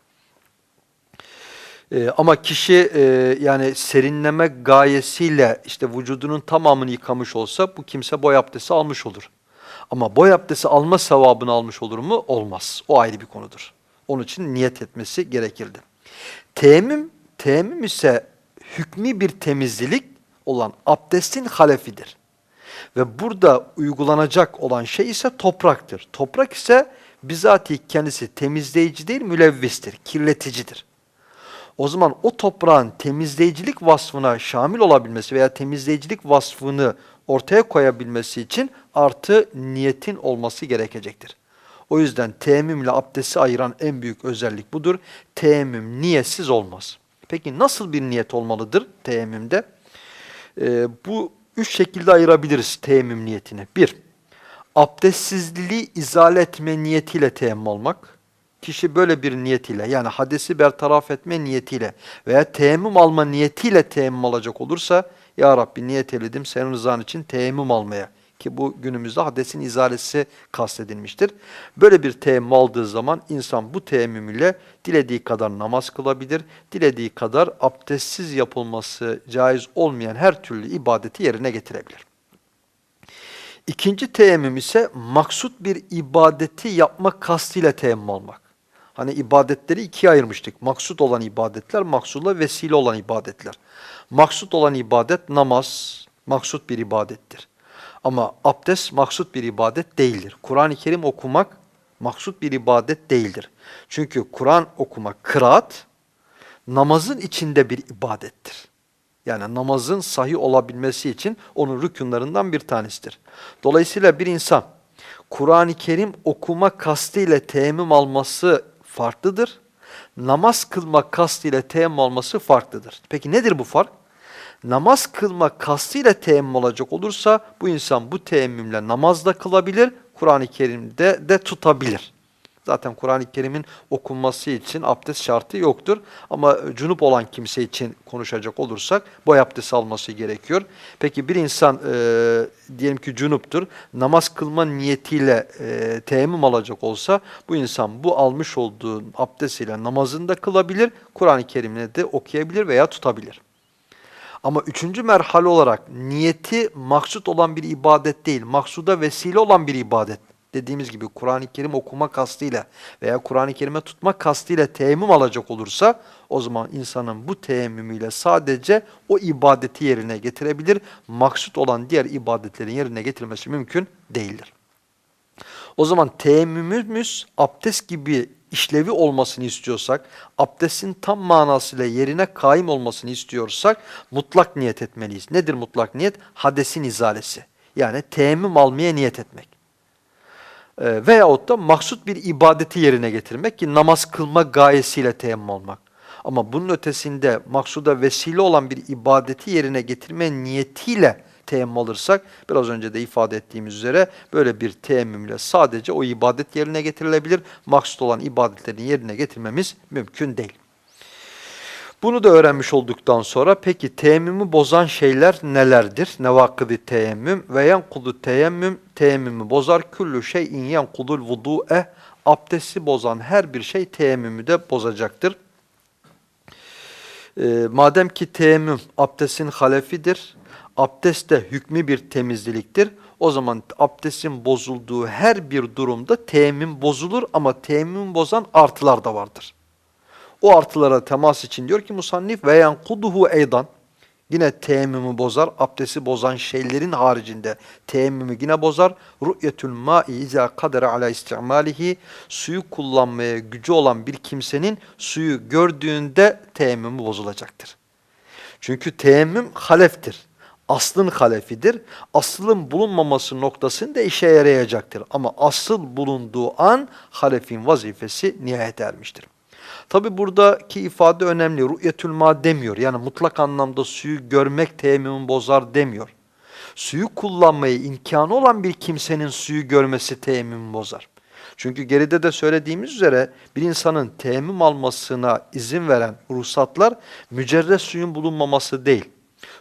Ee, ama kişi e, yani serinleme gayesiyle işte vücudunun tamamını yıkamış olsa bu kimse boy abdesti almış olur. Ama boy abdesti alma sevabını almış olur mu? Olmaz. O ayrı bir konudur. Onun için niyet etmesi gerekirdi. Teyemmüm Teyemmüm ise hükmü bir temizlik olan abdestin halefidir. Ve burada uygulanacak olan şey ise topraktır. Toprak ise bizatihi kendisi temizleyici değil mülevvistir, kirleticidir. O zaman o toprağın temizleyicilik vasfına şamil olabilmesi veya temizleyicilik vasfını ortaya koyabilmesi için artı niyetin olması gerekecektir. O yüzden teyemmüm ile abdesti ayıran en büyük özellik budur. Teyemmüm niyetsiz olmaz. Peki nasıl bir niyet olmalıdır teyemmümde? Ee, bu üç şekilde ayırabiliriz teyemmüm niyetini. Bir, abdestsizliği izale etme niyetiyle teyemmüm olmak. Kişi böyle bir niyetiyle yani hadesi bertaraf etme niyetiyle veya teyemmüm alma niyetiyle teyemmüm alacak olursa Ya Rabbi niyet eyledim senin rızan için teyemmüm almaya ki bu günümüzde hadesin izalesi kastedilmiştir. Böyle bir teyemmüm aldığı zaman insan bu teyemmüm ile dilediği kadar namaz kılabilir, dilediği kadar abdestsiz yapılması caiz olmayan her türlü ibadeti yerine getirebilir. İkinci teyemmüm ise maksut bir ibadeti yapmak kastıyla teyemmüm almak. Hani ibadetleri ikiye ayırmıştık. Maksut olan ibadetler, maksudla vesile olan ibadetler. Maksut olan ibadet namaz, maksut bir ibadettir. Ama abdest maksut bir ibadet değildir. Kur'an-ı Kerim okumak maksut bir ibadet değildir. Çünkü Kur'an okumak, kıraat, namazın içinde bir ibadettir. Yani namazın sahih olabilmesi için onun rükunlarından bir tanesidir. Dolayısıyla bir insan Kur'an-ı Kerim okuma kastıyla teyemmüm alması farklıdır. Namaz kılma kastıyla teyemmüm alması farklıdır. Peki nedir bu fark? Namaz kılma kastıyla teyemmüm olacak olursa bu insan bu teyemmümle namaz da kılabilir, Kur'an-ı Kerim'de de tutabilir. Zaten Kur'an-ı Kerim'in okunması için abdest şartı yoktur. Ama cunup olan kimse için konuşacak olursak boy abdest alması gerekiyor. Peki bir insan e, diyelim ki cunuptur, namaz kılma niyetiyle e, teyemmüm alacak olsa bu insan bu almış olduğu abdest ile namazını da kılabilir, Kur'an-ı Kerim'ini de okuyabilir veya tutabilir. Ama üçüncü merhale olarak niyeti maksut olan bir ibadet değil, maksuda vesile olan bir ibadet. Dediğimiz gibi Kur'an-ı Kerim okuma kastıyla veya Kur'an-ı Kerim'e tutma kastıyla teyemmüm alacak olursa o zaman insanın bu teyemmümüyle sadece o ibadeti yerine getirebilir. Maksut olan diğer ibadetlerin yerine getirmesi mümkün değildir. O zaman teyemmümümüz abdest gibi işlevi olmasını istiyorsak, abdestin tam manasıyla yerine kaim olmasını istiyorsak mutlak niyet etmeliyiz. Nedir mutlak niyet? Hadesin izalesi. Yani teyemmüm almaya niyet etmek. Ee, veyahut da maksut bir ibadeti yerine getirmek ki namaz kılma gayesiyle teyemmüm almak. Ama bunun ötesinde maksuda vesile olan bir ibadeti yerine getirme niyetiyle teyemmüm alırsak biraz önce de ifade ettiğimiz üzere böyle bir teyemmümle sadece o ibadet yerine getirilebilir. Maksud olan ibadetlerin yerine getirmemiz mümkün değil. Bunu da öğrenmiş olduktan sonra peki teyemmümü bozan şeyler nelerdir? Nevakıdı teyemmüm ve yenkudu teyemmüm teyemmümü bozar. Küllü şeyin yenkudul vudu'e abdesti bozan her bir şey teyemmümü de bozacaktır. Ee, madem ki teyemmüm abdestin halefidir, abdest de hükmü bir temizliktir. O zaman abdestin bozulduğu her bir durumda teyemmüm bozulur ama teyemmüm bozan artılar da vardır. O artılara temas için diyor ki musannif ve yankuduhu eydan yine teyemmümü bozar, abdesti bozan şeylerin haricinde teyemmümü yine bozar. Ru'yetül ma'i izâ kadere ala istimalihi suyu kullanmaya gücü olan bir kimsenin suyu gördüğünde teyemmümü bozulacaktır. Çünkü teyemmüm haleftir aslın halefidir. Aslın bulunmaması noktasında işe yarayacaktır. Ama asıl bulunduğu an halefin vazifesi nihayet ermiştir. Tabi buradaki ifade önemli. Ru'yetül ma demiyor. Yani mutlak anlamda suyu görmek teyemmümün bozar demiyor. Suyu kullanmayı imkanı olan bir kimsenin suyu görmesi teyemmümü bozar. Çünkü geride de söylediğimiz üzere bir insanın teyemmüm almasına izin veren ruhsatlar mücerre suyun bulunmaması değil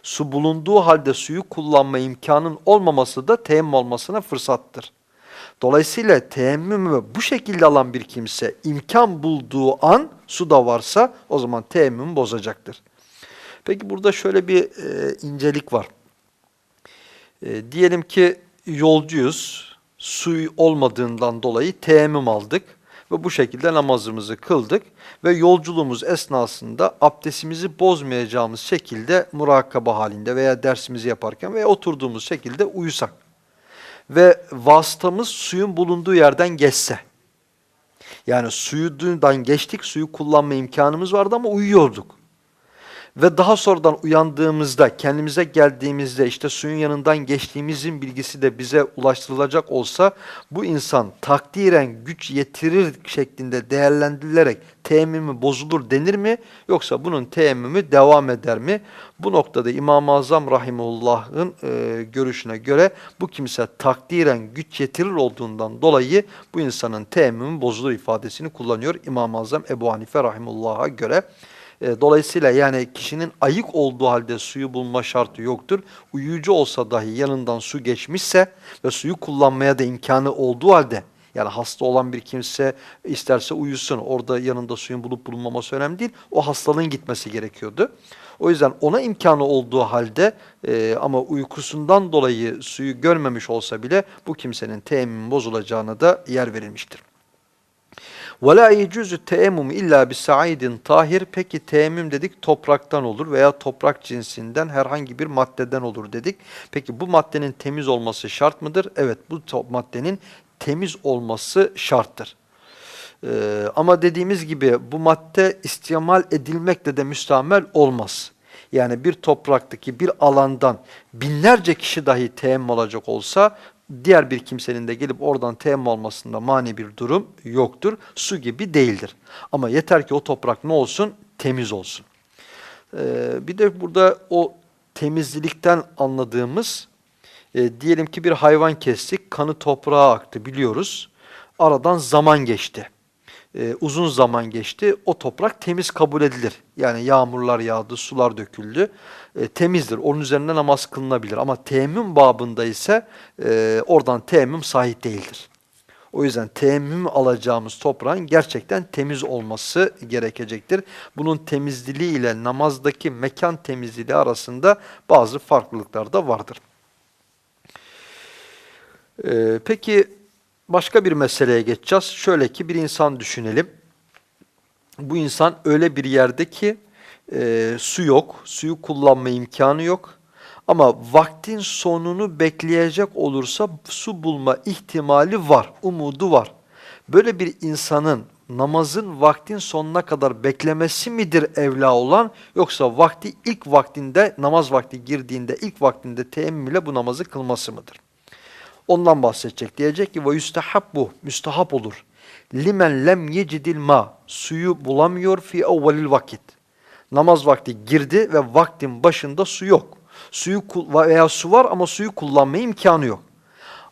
Su bulunduğu halde suyu kullanma imkanın olmaması da teyemmüm olmasına fırsattır. Dolayısıyla teyemmümü bu şekilde alan bir kimse imkan bulduğu an su da varsa o zaman teyemmüm bozacaktır. Peki burada şöyle bir e, incelik var. E, diyelim ki yolcuyuz, su olmadığından dolayı teyemmüm aldık ve bu şekilde namazımızı kıldık. Ve yolculuğumuz esnasında abdestimizi bozmayacağımız şekilde murakaba halinde veya dersimizi yaparken veya oturduğumuz şekilde uyusak. Ve vasıtamız suyun bulunduğu yerden geçse. Yani suyundan geçtik, suyu kullanma imkanımız vardı ama uyuyorduk. Ve daha sonradan uyandığımızda, kendimize geldiğimizde işte suyun yanından geçtiğimizin bilgisi de bize ulaştırılacak olsa bu insan takdiren güç yetirir şeklinde değerlendirilerek teyemmümü bozulur denir mi? Yoksa bunun teyemmümü devam eder mi? Bu noktada İmam-ı Azam Rahimullah'ın e, görüşüne göre bu kimse takdiren güç yetirir olduğundan dolayı bu insanın teyemmümü bozulur ifadesini kullanıyor İmam-ı Azam Ebu Hanife Rahimullah'a göre. E, dolayısıyla yani kişinin ayık olduğu halde suyu bulma şartı yoktur. Uyuyucu olsa dahi yanından su geçmişse ve suyu kullanmaya da imkanı olduğu halde yani hasta olan bir kimse isterse uyusun. Orada yanında suyun bulup bulunmaması önemli değil. O hastalığın gitmesi gerekiyordu. O yüzden ona imkanı olduğu halde e, ama uykusundan dolayı suyu görmemiş olsa bile bu kimsenin teyemmüm bozulacağına da yer verilmiştir. Ve la yecuzu teemmüm illa bi tahir. Peki teemmüm dedik topraktan olur veya toprak cinsinden herhangi bir maddeden olur dedik. Peki bu maddenin temiz olması şart mıdır? Evet bu maddenin temiz olması şarttır. Ee, ama dediğimiz gibi bu madde istimal edilmekle de müstamel olmaz. Yani bir topraktaki bir alandan binlerce kişi dahi teemmül olacak olsa diğer bir kimsenin de gelip oradan teyemmüm olmasında mani bir durum yoktur. Su gibi değildir. Ama yeter ki o toprak ne olsun? Temiz olsun. Ee, bir de burada o temizlikten anladığımız e, diyelim ki bir hayvan kestik, kanı toprağa aktı biliyoruz. Aradan zaman geçti e, uzun zaman geçti. O toprak temiz kabul edilir. Yani yağmurlar yağdı, sular döküldü. E, temizdir. Onun üzerine namaz kılınabilir. Ama teyemmüm babında ise e, oradan teyemmüm sahip değildir. O yüzden teyemmüm alacağımız toprağın gerçekten temiz olması gerekecektir. Bunun temizliği ile namazdaki mekan temizliği arasında bazı farklılıklar da vardır. Ee, peki başka bir meseleye geçeceğiz. Şöyle ki bir insan düşünelim. Bu insan öyle bir yerde ki e, su yok, suyu kullanma imkanı yok. Ama vaktin sonunu bekleyecek olursa su bulma ihtimali var, umudu var. Böyle bir insanın namazın vaktin sonuna kadar beklemesi midir evla olan yoksa vakti ilk vaktinde namaz vakti girdiğinde ilk vaktinde teyemmüm ile bu namazı kılması mıdır? Ondan bahsedecek. Diyecek ki ve bu müstahap olur. Limen lem yecidil ma suyu bulamıyor fi evvelil vakit. Namaz vakti girdi ve vaktin başında su yok. Suyu veya su var ama suyu kullanmaya imkanı yok.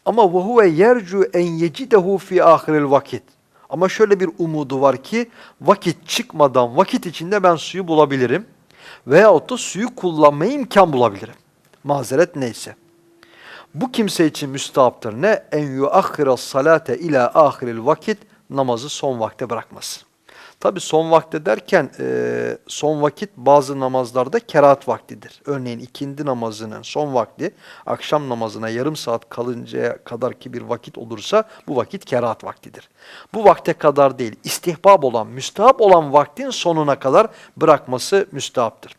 Ama ve huve yercu en yecidehu fi ahiril vakit. Ama şöyle bir umudu var ki vakit çıkmadan vakit içinde ben suyu bulabilirim. Veyahut da suyu kullanmaya imkan bulabilirim. Mazeret neyse. Bu kimse için müstahaptır. Ne? En yuakhira salate ila ahiril vakit namazı son vakte bırakması. Tabi son vakte derken e, son vakit bazı namazlarda kerahat vaktidir. Örneğin ikindi namazının son vakti akşam namazına yarım saat kalıncaya kadar ki bir vakit olursa bu vakit kerahat vaktidir. Bu vakte kadar değil istihbab olan, müstahap olan vaktin sonuna kadar bırakması müstahaptır.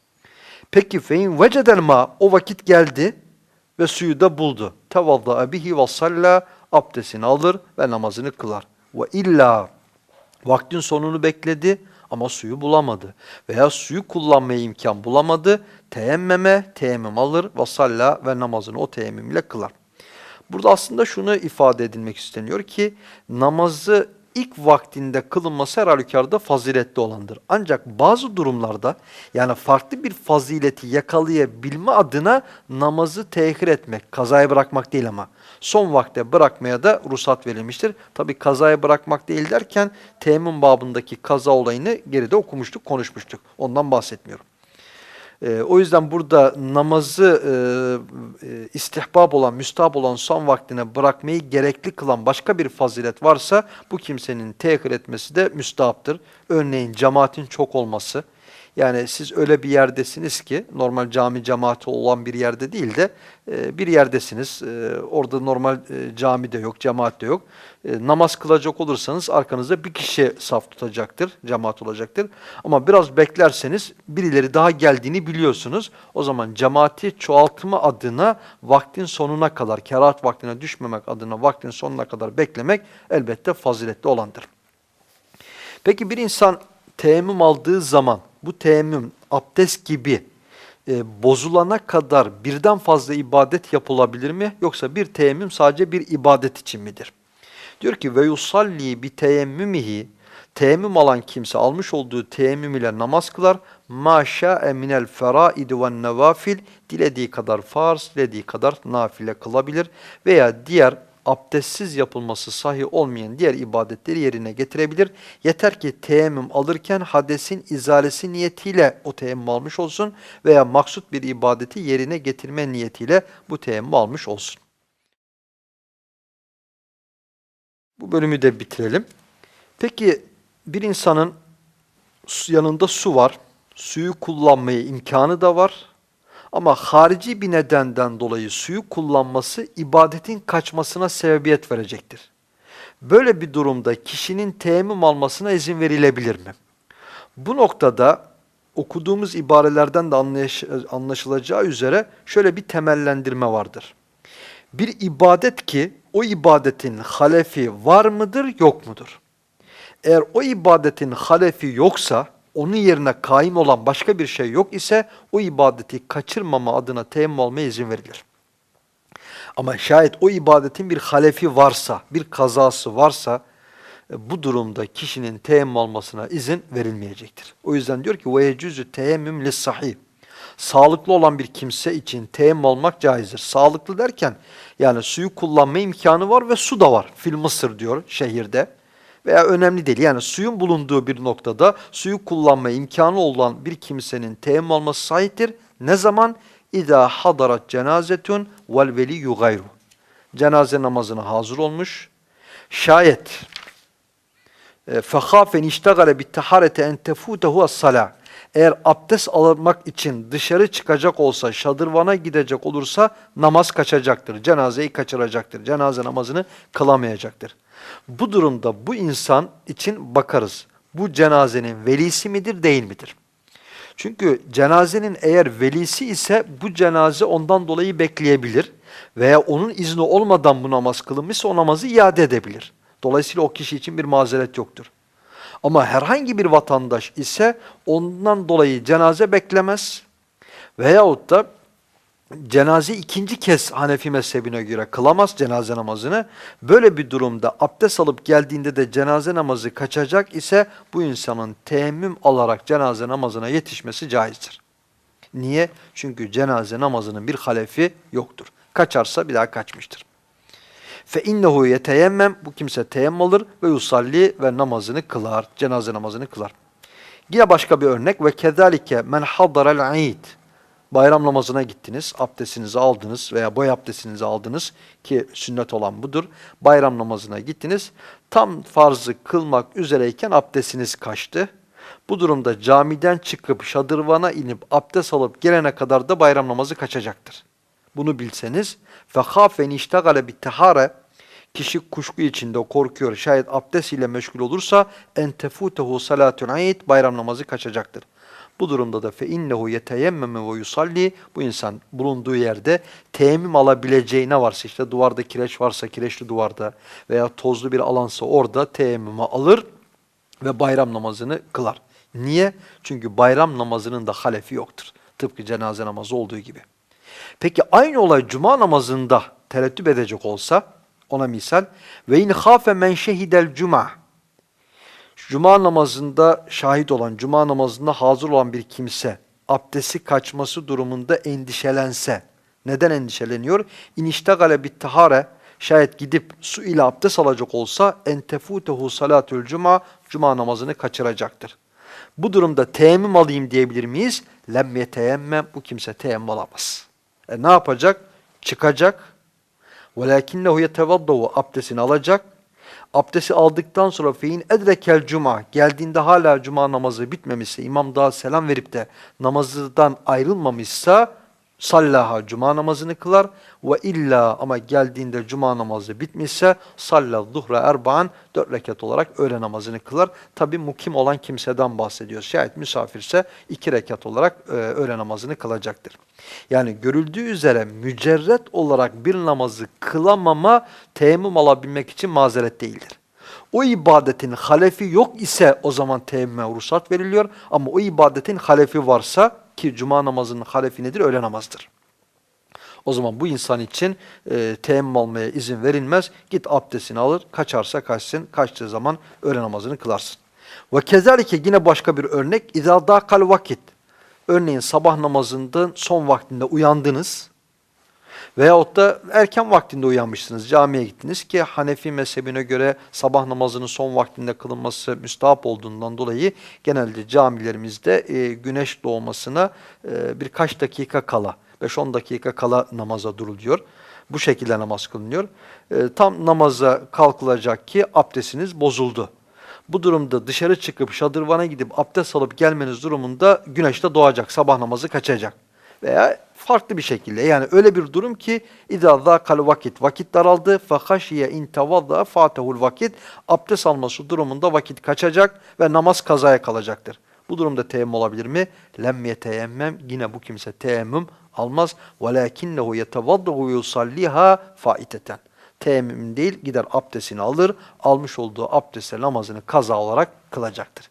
Peki fein vecedel ma o vakit geldi ve suyu da buldu. Tevadda bihi ve salla abdestini alır ve namazını kılar. Ve illa vaktin sonunu bekledi ama suyu bulamadı. Veya suyu kullanmaya imkan bulamadı. Teyemmeme, teyemmüm alır ve salla ve namazını o teyemmüm ile kılar. Burada aslında şunu ifade edilmek isteniyor ki namazı ilk vaktinde kılınması her halükarda faziletli olandır. Ancak bazı durumlarda yani farklı bir fazileti yakalayabilme adına namazı tehir etmek, kazaya bırakmak değil ama son vakte bırakmaya da ruhsat verilmiştir. Tabi kazaya bırakmak değil derken teyemmüm babındaki kaza olayını geride okumuştuk, konuşmuştuk. Ondan bahsetmiyorum. E, o yüzden burada namazı e, e, istihbab olan, müstahap olan son vaktine bırakmayı gerekli kılan başka bir fazilet varsa bu kimsenin tehir etmesi de müstahaptır. Örneğin cemaatin çok olması. Yani siz öyle bir yerdesiniz ki normal cami cemaati olan bir yerde değil de e, bir yerdesiniz. E, orada normal e, cami de yok, cemaat de yok. Namaz kılacak olursanız arkanızda bir kişi saf tutacaktır, cemaat olacaktır. Ama biraz beklerseniz birileri daha geldiğini biliyorsunuz. O zaman cemaati çoğaltma adına vaktin sonuna kadar, kerahat vaktine düşmemek adına vaktin sonuna kadar beklemek elbette faziletli olandır. Peki bir insan teyemmüm aldığı zaman bu teyemmüm abdest gibi e, bozulana kadar birden fazla ibadet yapılabilir mi? Yoksa bir teyemmüm sadece bir ibadet için midir? Diyor ki ve yusalli bi teyemmümihi teyemmüm alan kimse almış olduğu teyemmüm ile namaz kılar. Ma şa'e minel feraid ve nevafil dilediği kadar farz, dilediği kadar nafile kılabilir veya diğer abdestsiz yapılması sahih olmayan diğer ibadetleri yerine getirebilir. Yeter ki teyemmüm alırken hadesin izalesi niyetiyle o teyemmüm almış olsun veya maksut bir ibadeti yerine getirme niyetiyle bu teyemmüm almış olsun. Bu bölümü de bitirelim. Peki bir insanın yanında su var, suyu kullanmaya imkanı da var ama harici bir nedenden dolayı suyu kullanması ibadetin kaçmasına sebebiyet verecektir. Böyle bir durumda kişinin teyemmüm almasına izin verilebilir mi? Bu noktada okuduğumuz ibarelerden de anlaşılacağı üzere şöyle bir temellendirme vardır. Bir ibadet ki o ibadetin halefi var mıdır yok mudur? Eğer o ibadetin halefi yoksa onun yerine kaim olan başka bir şey yok ise o ibadeti kaçırmama adına teyemmüm almaya izin verilir. Ama şayet o ibadetin bir halefi varsa, bir kazası varsa e, bu durumda kişinin teyemmüm almasına izin verilmeyecektir. O yüzden diyor ki وَيَجُزُ teyemmüm لِسَّحِيبِ Sağlıklı olan bir kimse için teyemmüm almak caizdir. Sağlıklı derken yani suyu kullanma imkanı var ve su da var. Fil Mısır diyor şehirde veya önemli değil. Yani suyun bulunduğu bir noktada suyu kullanma imkanı olan bir kimsenin teyemmüm alması sahiptir. Ne zaman? İza hadarat cenazetun vel veliyyu gayru. Cenaze namazına hazır olmuş. Şayet فَخَافَ نِشْتَغَلَ بِالتَّحَارَةِ اَنْ تَفُوتَهُ الصَّلَاةِ Eğer abdest almak için dışarı çıkacak olsa, şadırvana gidecek olursa namaz kaçacaktır. Cenazeyi kaçıracaktır. Cenaze namazını kılamayacaktır. Bu durumda bu insan için bakarız. Bu cenazenin velisi midir değil midir? Çünkü cenazenin eğer velisi ise bu cenaze ondan dolayı bekleyebilir veya onun izni olmadan bu namaz kılınmışsa o namazı iade edebilir. Dolayısıyla o kişi için bir mazeret yoktur. Ama herhangi bir vatandaş ise ondan dolayı cenaze beklemez veyahut da cenaze ikinci kez Hanefi mezhebine göre kılamaz cenaze namazını. Böyle bir durumda abdest alıp geldiğinde de cenaze namazı kaçacak ise bu insanın teyemmüm alarak cenaze namazına yetişmesi caizdir. Niye? Çünkü cenaze namazının bir halefi yoktur. Kaçarsa bir daha kaçmıştır. Fe innehu yeteyemmem bu kimse teyemmüm alır ve yusalli ve namazını kılar. Cenaze namazını kılar. Yine başka bir örnek ve kezalike men hadara'l eid bayram namazına gittiniz, abdestinizi aldınız veya boy abdestinizi aldınız ki sünnet olan budur. Bayram namazına gittiniz, tam farzı kılmak üzereyken abdestiniz kaçtı. Bu durumda camiden çıkıp şadırvana inip abdest alıp gelene kadar da bayram namazı kaçacaktır. Bunu bilseniz فَخَافَ نِشْتَغَلَ بِالتَّحَارَ Kişi kuşku içinde korkuyor. Şayet abdest ile meşgul olursa en tefutehu salatun ayit bayram namazı kaçacaktır. Bu durumda da fe innehu yeteyemmeme ve yusalli bu insan bulunduğu yerde teyemmüm alabileceği ne varsa işte duvarda kireç varsa kireçli duvarda veya tozlu bir alansa orada teyemmümü alır ve bayram namazını kılar. Niye? Çünkü bayram namazının da halefi yoktur. Tıpkı cenaze namazı olduğu gibi. Peki aynı olay cuma namazında tereddüt edecek olsa ona misal ve in khafe men şehidel cuma Cuma namazında şahit olan, cuma namazında hazır olan bir kimse abdesti kaçması durumunda endişelense, neden endişeleniyor? İniştegale bit tahare, şayet gidip su ile abdest alacak olsa entefutehu salatül cuma, cuma namazını kaçıracaktır. Bu durumda teyemmüm alayım diyebilir miyiz? Lem yeteyemmem, bu kimse teyemmüm alamaz. E ne yapacak? Çıkacak. وَلَاكِنَّهُ يَتَوَضَّهُ abdestini alacak Abdesti aldıktan sonra fein edrekel cuma geldiğinde hala cuma namazı bitmemişse imam daha selam verip de namazdan ayrılmamışsa sallaha cuma namazını kılar ve illa ama geldiğinde cuma namazı bitmişse salla zuhra erba'an dört rekat olarak öğle namazını kılar. Tabi mukim olan kimseden bahsediyoruz. Şayet misafirse iki rekat olarak e, öğle namazını kılacaktır. Yani görüldüğü üzere mücerret olarak bir namazı kılamama teyemmüm alabilmek için mazeret değildir. O ibadetin halefi yok ise o zaman teyemmüme ruhsat veriliyor. Ama o ibadetin halefi varsa ki cuma namazının halefi nedir? Öğle namazdır. O zaman bu insan için e, teyemmüm almaya izin verilmez. Git abdestini alır, kaçarsa kaçsın, kaçtığı zaman öğle namazını kılarsın. Ve kezalike yine başka bir örnek. İzâ dâkal vakit. Örneğin sabah namazından son vaktinde uyandınız. Veyahut da erken vaktinde uyanmışsınız, camiye gittiniz ki Hanefi mezhebine göre sabah namazının son vaktinde kılınması müstahap olduğundan dolayı genelde camilerimizde e, güneş doğmasına e, birkaç dakika kala, 5-10 dakika kala namaza duruluyor. Bu şekilde namaz kılınıyor. E, tam namaza kalkılacak ki abdestiniz bozuldu. Bu durumda dışarı çıkıp şadırvana gidip abdest alıp gelmeniz durumunda güneş de doğacak, sabah namazı kaçacak. Veya farklı bir şekilde. Yani öyle bir durum ki idazda kal vakit. Vakit daraldı. Fakaşiye intavadda fatehul vakit. Abdest alması durumunda vakit kaçacak ve namaz kazaya kalacaktır. Bu durumda teyemmüm olabilir mi? Lem yeteyemmem. Yine bu kimse teyemmüm almaz. Velakinnehu yetevaddahu yusalliha faiteten. Teyemmüm değil gider abdestini alır. Almış olduğu abdestle namazını kaza olarak kılacaktır.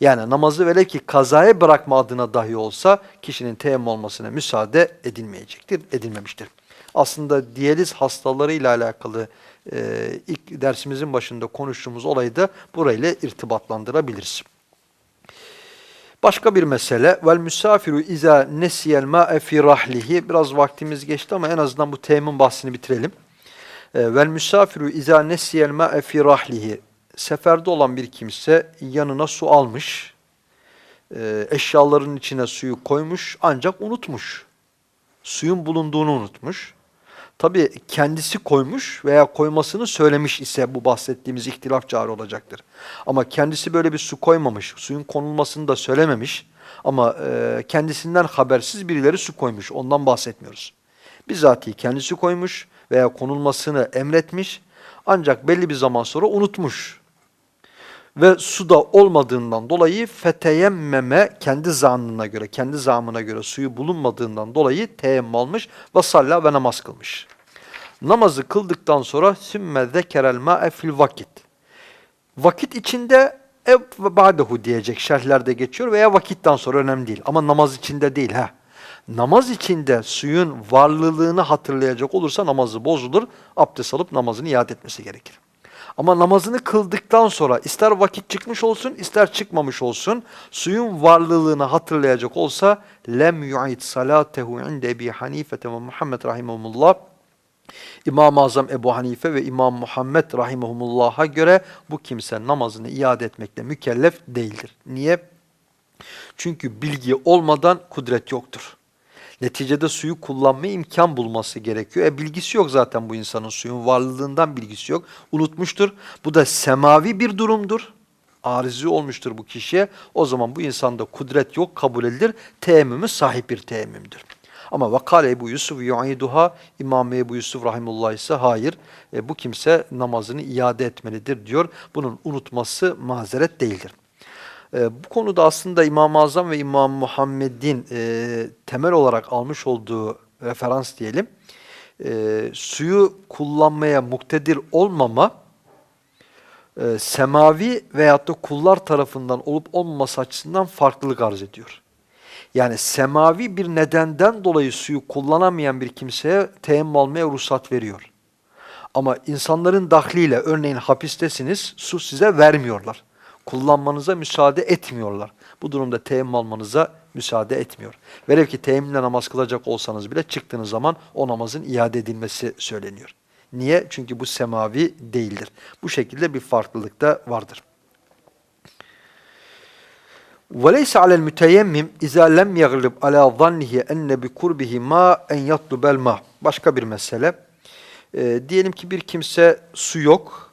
Yani namazı velev ki kazaya bırakma adına dahi olsa kişinin teyemmüm olmasına müsaade edilmeyecektir, edilmemiştir. Aslında diyaliz hastalarıyla alakalı e, ilk dersimizin başında konuştuğumuz olayı da burayla irtibatlandırabiliriz. Başka bir mesele vel müsafiru iza nesiyel ma'e fi rahlihi biraz vaktimiz geçti ama en azından bu teyemmüm bahsini bitirelim. E, vel müsafiru iza nesiyel ma'e fi rahlihi seferde olan bir kimse yanına su almış, e, eşyaların içine suyu koymuş ancak unutmuş. Suyun bulunduğunu unutmuş. Tabi kendisi koymuş veya koymasını söylemiş ise bu bahsettiğimiz ihtilaf cari olacaktır. Ama kendisi böyle bir su koymamış, suyun konulmasını da söylememiş ama e, kendisinden habersiz birileri su koymuş, ondan bahsetmiyoruz. Bizatihi kendisi koymuş veya konulmasını emretmiş ancak belli bir zaman sonra unutmuş ve suda olmadığından dolayı feteyemmeme kendi zannına göre, kendi zamına göre suyu bulunmadığından dolayı teyemmüm almış ve salla ve namaz kılmış. Namazı kıldıktan sonra sümme zekerel ma'e fil vakit. Vakit içinde ev ve ba'dehu diyecek şerhlerde geçiyor veya vakitten sonra önemli değil. Ama namaz içinde değil ha. Namaz içinde suyun varlılığını hatırlayacak olursa namazı bozulur. Abdest alıp namazını iade etmesi gerekir. Ama namazını kıldıktan sonra ister vakit çıkmış olsun ister çıkmamış olsun suyun varlılığını hatırlayacak olsa lem yu'id salatehu inde Ebi Hanife ve Muhammed rahimehumullah İmam-ı Azam Ebu Hanife ve İmam Muhammed rahimehumullah'a göre bu kimse namazını iade etmekle mükellef değildir. Niye? Çünkü bilgi olmadan kudret yoktur. Neticede suyu kullanma imkan bulması gerekiyor. E bilgisi yok zaten bu insanın suyun varlığından bilgisi yok. Unutmuştur. Bu da semavi bir durumdur. Arizi olmuştur bu kişiye. O zaman bu insanda kudret yok kabul edilir. Teyemmümü sahip bir teyemmümdür. Ama vakale Ebu Yusuf yu'iduha İmam Ebu Yusuf rahimullah ise hayır. E, bu kimse namazını iade etmelidir diyor. Bunun unutması mazeret değildir. E, bu konuda aslında İmam-ı Azam ve İmam Muhammed'in e, temel olarak almış olduğu referans diyelim, e, suyu kullanmaya muktedir olmama, e, semavi veyahut da kullar tarafından olup olmaması açısından farklılık arz ediyor. Yani semavi bir nedenden dolayı suyu kullanamayan bir kimseye teyemmüm almaya ruhsat veriyor. Ama insanların dahliyle örneğin hapistesiniz, su size vermiyorlar kullanmanıza müsaade etmiyorlar. Bu durumda teyemmüm almanıza müsaade etmiyor. Velev ki teyemmümle namaz kılacak olsanız bile çıktığınız zaman o namazın iade edilmesi söyleniyor. Niye? Çünkü bu semavi değildir. Bu şekilde bir farklılık da vardır. وَلَيْسَ عَلَى الْمُتَيَمِّمْ اِذَا لَمْ يَغْلِبْ عَلَى ظَنِّهِ اَنَّ بِكُرْبِهِ مَا اَنْ يَطْلُبَ الْمَا Başka bir mesele. E, diyelim ki bir kimse su yok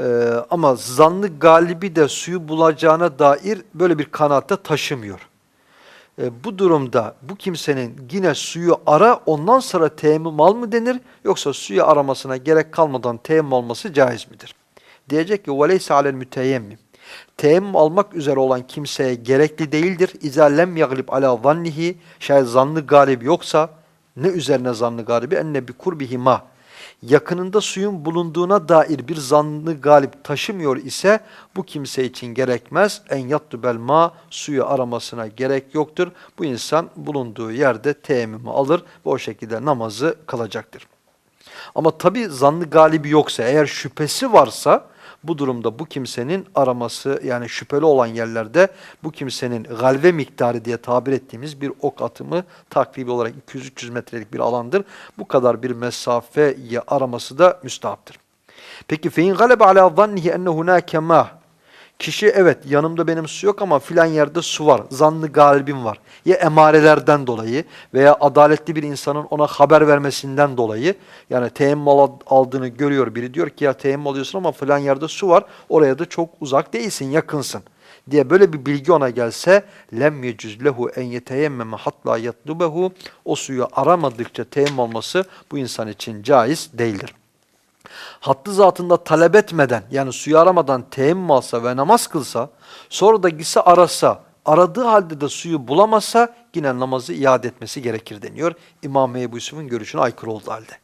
ee, ama zanlı galibi de suyu bulacağına dair böyle bir kanatta taşımıyor. Ee, bu durumda bu kimsenin yine suyu ara ondan sonra teyemmüm al mı denir yoksa suyu aramasına gerek kalmadan teyemmüm alması caiz midir? Diyecek ki وَلَيْسَ عَلَى الْمُتَيَمِّمْ Teyemmüm almak üzere olan kimseye gerekli değildir. اِذَا lem يَغْلِبْ عَلَى ظَنِّهِ Şayet zanlı galip yoksa ne üzerine zanlı galibi? Enne bi kurbihima yakınında suyun bulunduğuna dair bir zannı galip taşımıyor ise bu kimse için gerekmez. En yattubel ma suyu aramasına gerek yoktur. Bu insan bulunduğu yerde teyemmümü alır ve o şekilde namazı kılacaktır. Ama tabi zannı galibi yoksa eğer şüphesi varsa bu durumda bu kimsenin araması yani şüpheli olan yerlerde bu kimsenin galve miktarı diye tabir ettiğimiz bir ok atımı takribi olarak 200-300 metrelik bir alandır. Bu kadar bir mesafeyi araması da müstahaptır. Peki fein galebe ala zannihi enne hunake ma Kişi evet yanımda benim su yok ama filan yerde su var. Zannı galibim var. Ya emarelerden dolayı veya adaletli bir insanın ona haber vermesinden dolayı yani teyemmül aldığını görüyor biri diyor ki ya teyemmül alıyorsun ama filan yerde su var. Oraya da çok uzak değilsin yakınsın diye böyle bir bilgi ona gelse lem yecüz lehu en yeteyemmeme hatta yatlubehu o suyu aramadıkça teyemmüm olması bu insan için caiz değildir hattı zatında talep etmeden yani suyu aramadan teyemmüm alsa ve namaz kılsa sonra da gitse arasa aradığı halde de suyu bulamasa yine namazı iade etmesi gerekir deniyor. İmam Ebu Yusuf'un görüşüne aykırı olduğu halde.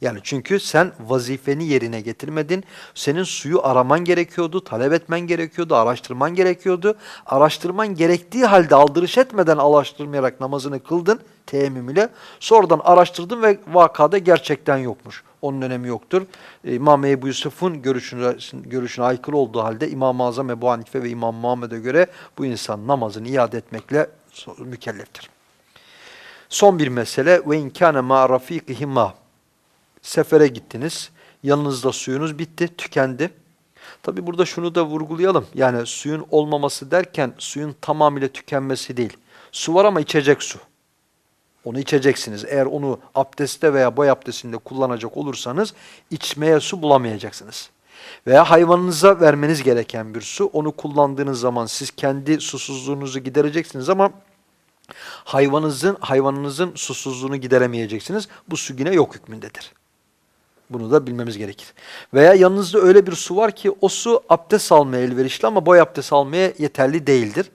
Yani çünkü sen vazifeni yerine getirmedin. Senin suyu araman gerekiyordu, talep etmen gerekiyordu, araştırman gerekiyordu. Araştırman gerektiği halde aldırış etmeden araştırmayarak namazını kıldın teyemmüm ile. Sonradan araştırdın ve vakada gerçekten yokmuş. Onun önemi yoktur. İmam Ebu Yusuf'un görüşüne, görüşüne aykırı olduğu halde İmam-ı Azam Ebu Hanife ve İmam Muhammed'e göre bu insan namazını iade etmekle mükelleftir. Son bir mesele ve inkâne mâ rafîkihimâ Sefere gittiniz. Yanınızda suyunuz bitti, tükendi. Tabi burada şunu da vurgulayalım. Yani suyun olmaması derken suyun tamamıyla tükenmesi değil. Su var ama içecek su. Onu içeceksiniz. Eğer onu abdestte veya boy abdestinde kullanacak olursanız içmeye su bulamayacaksınız. Veya hayvanınıza vermeniz gereken bir su. Onu kullandığınız zaman siz kendi susuzluğunuzu gidereceksiniz ama hayvanınızın hayvanınızın susuzluğunu gideremeyeceksiniz. Bu su yine yok hükmündedir. Bunu da bilmemiz gerekir. Veya yanınızda öyle bir su var ki o su abdest almaya elverişli ama boy abdest almaya yeterli değildir.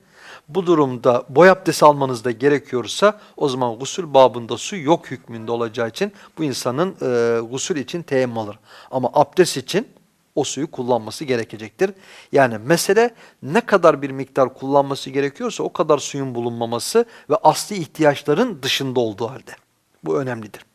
Bu durumda boy abdest almanız da gerekiyorsa o zaman gusül babında su yok hükmünde olacağı için bu insanın e, gusül için teyemmüm alır. Ama abdest için o suyu kullanması gerekecektir. Yani mesele ne kadar bir miktar kullanması gerekiyorsa o kadar suyun bulunmaması ve asli ihtiyaçların dışında olduğu halde. Bu önemlidir.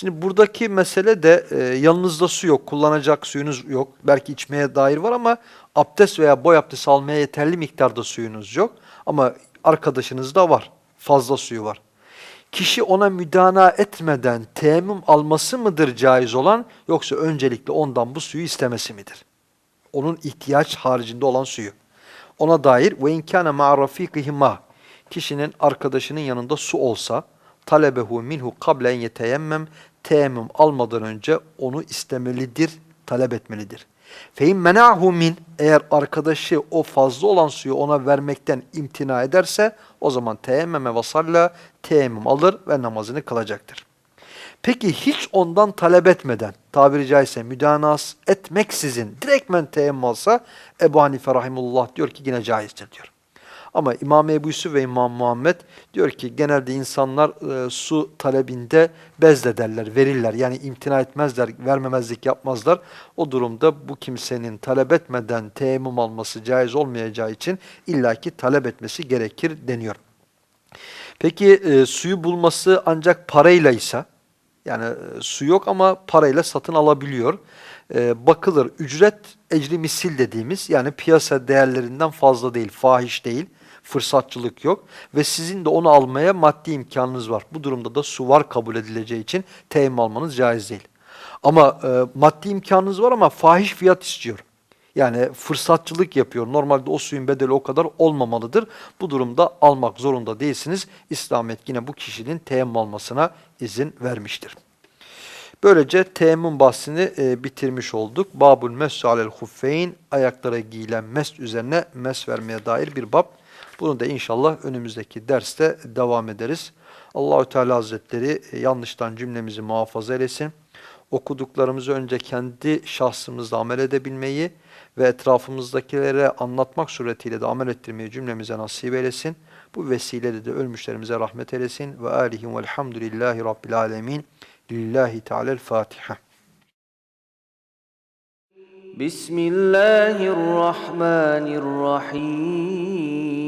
Şimdi buradaki mesele de e, yanınızda su yok, kullanacak suyunuz yok. Belki içmeye dair var ama abdest veya boy abdest almaya yeterli miktarda suyunuz yok. Ama arkadaşınızda var, fazla suyu var. Kişi ona müdana etmeden teyemmüm alması mıdır caiz olan yoksa öncelikle ondan bu suyu istemesi midir? Onun ihtiyaç haricinde olan suyu. Ona dair ve inkâne ma'a kişinin arkadaşının yanında su olsa talebehu minhu kable en yeteyemmem teyemmüm almadan önce onu istemelidir, talep etmelidir. Fein menahu min eğer arkadaşı o fazla olan suyu ona vermekten imtina ederse o zaman teyemmeme vasalla teyemmüm alır ve namazını kılacaktır. Peki hiç ondan talep etmeden tabiri caizse müdanas etmeksizin direktmen teyemmüm alsa Ebu Hanife rahimullah diyor ki yine caizdir diyor. Ama İmam Ebu Yusuf ve İmam Muhammed diyor ki genelde insanlar e, su talebinde bezlederler, verirler. Yani imtina etmezler, vermemezlik yapmazlar. O durumda bu kimsenin talep etmeden teyemmüm alması caiz olmayacağı için illaki talep etmesi gerekir deniyor. Peki e, suyu bulması ancak parayla ise yani e, su yok ama parayla satın alabiliyor. E, bakılır ücret ecri misil dediğimiz yani piyasa değerlerinden fazla değil, fahiş değil fırsatçılık yok ve sizin de onu almaya maddi imkanınız var. Bu durumda da su var kabul edileceği için teyemmüm almanız caiz değil. Ama e, maddi imkanınız var ama fahiş fiyat istiyor. Yani fırsatçılık yapıyor. Normalde o suyun bedeli o kadar olmamalıdır. Bu durumda almak zorunda değilsiniz. İslamet yine bu kişinin teyemmüm almasına izin vermiştir. Böylece teyemmüm bahsini e, bitirmiş olduk. Babul mesü alel huffeyn ayaklara giyilen mes üzerine mes vermeye dair bir bab. Bunu da inşallah önümüzdeki derste devam ederiz. Allahü Teala Hazretleri e, yanlıştan cümlemizi muhafaza eylesin. Okuduklarımızı önce kendi şahsımızda amel edebilmeyi ve etrafımızdakilere anlatmak suretiyle de amel ettirmeyi cümlemize nasip eylesin. Bu vesileyle de ölmüşlerimize rahmet eylesin. Ve alihim velhamdülillahi rabbil alemin. Lillahi Teala'l Fatiha. Bismillahirrahmanirrahim.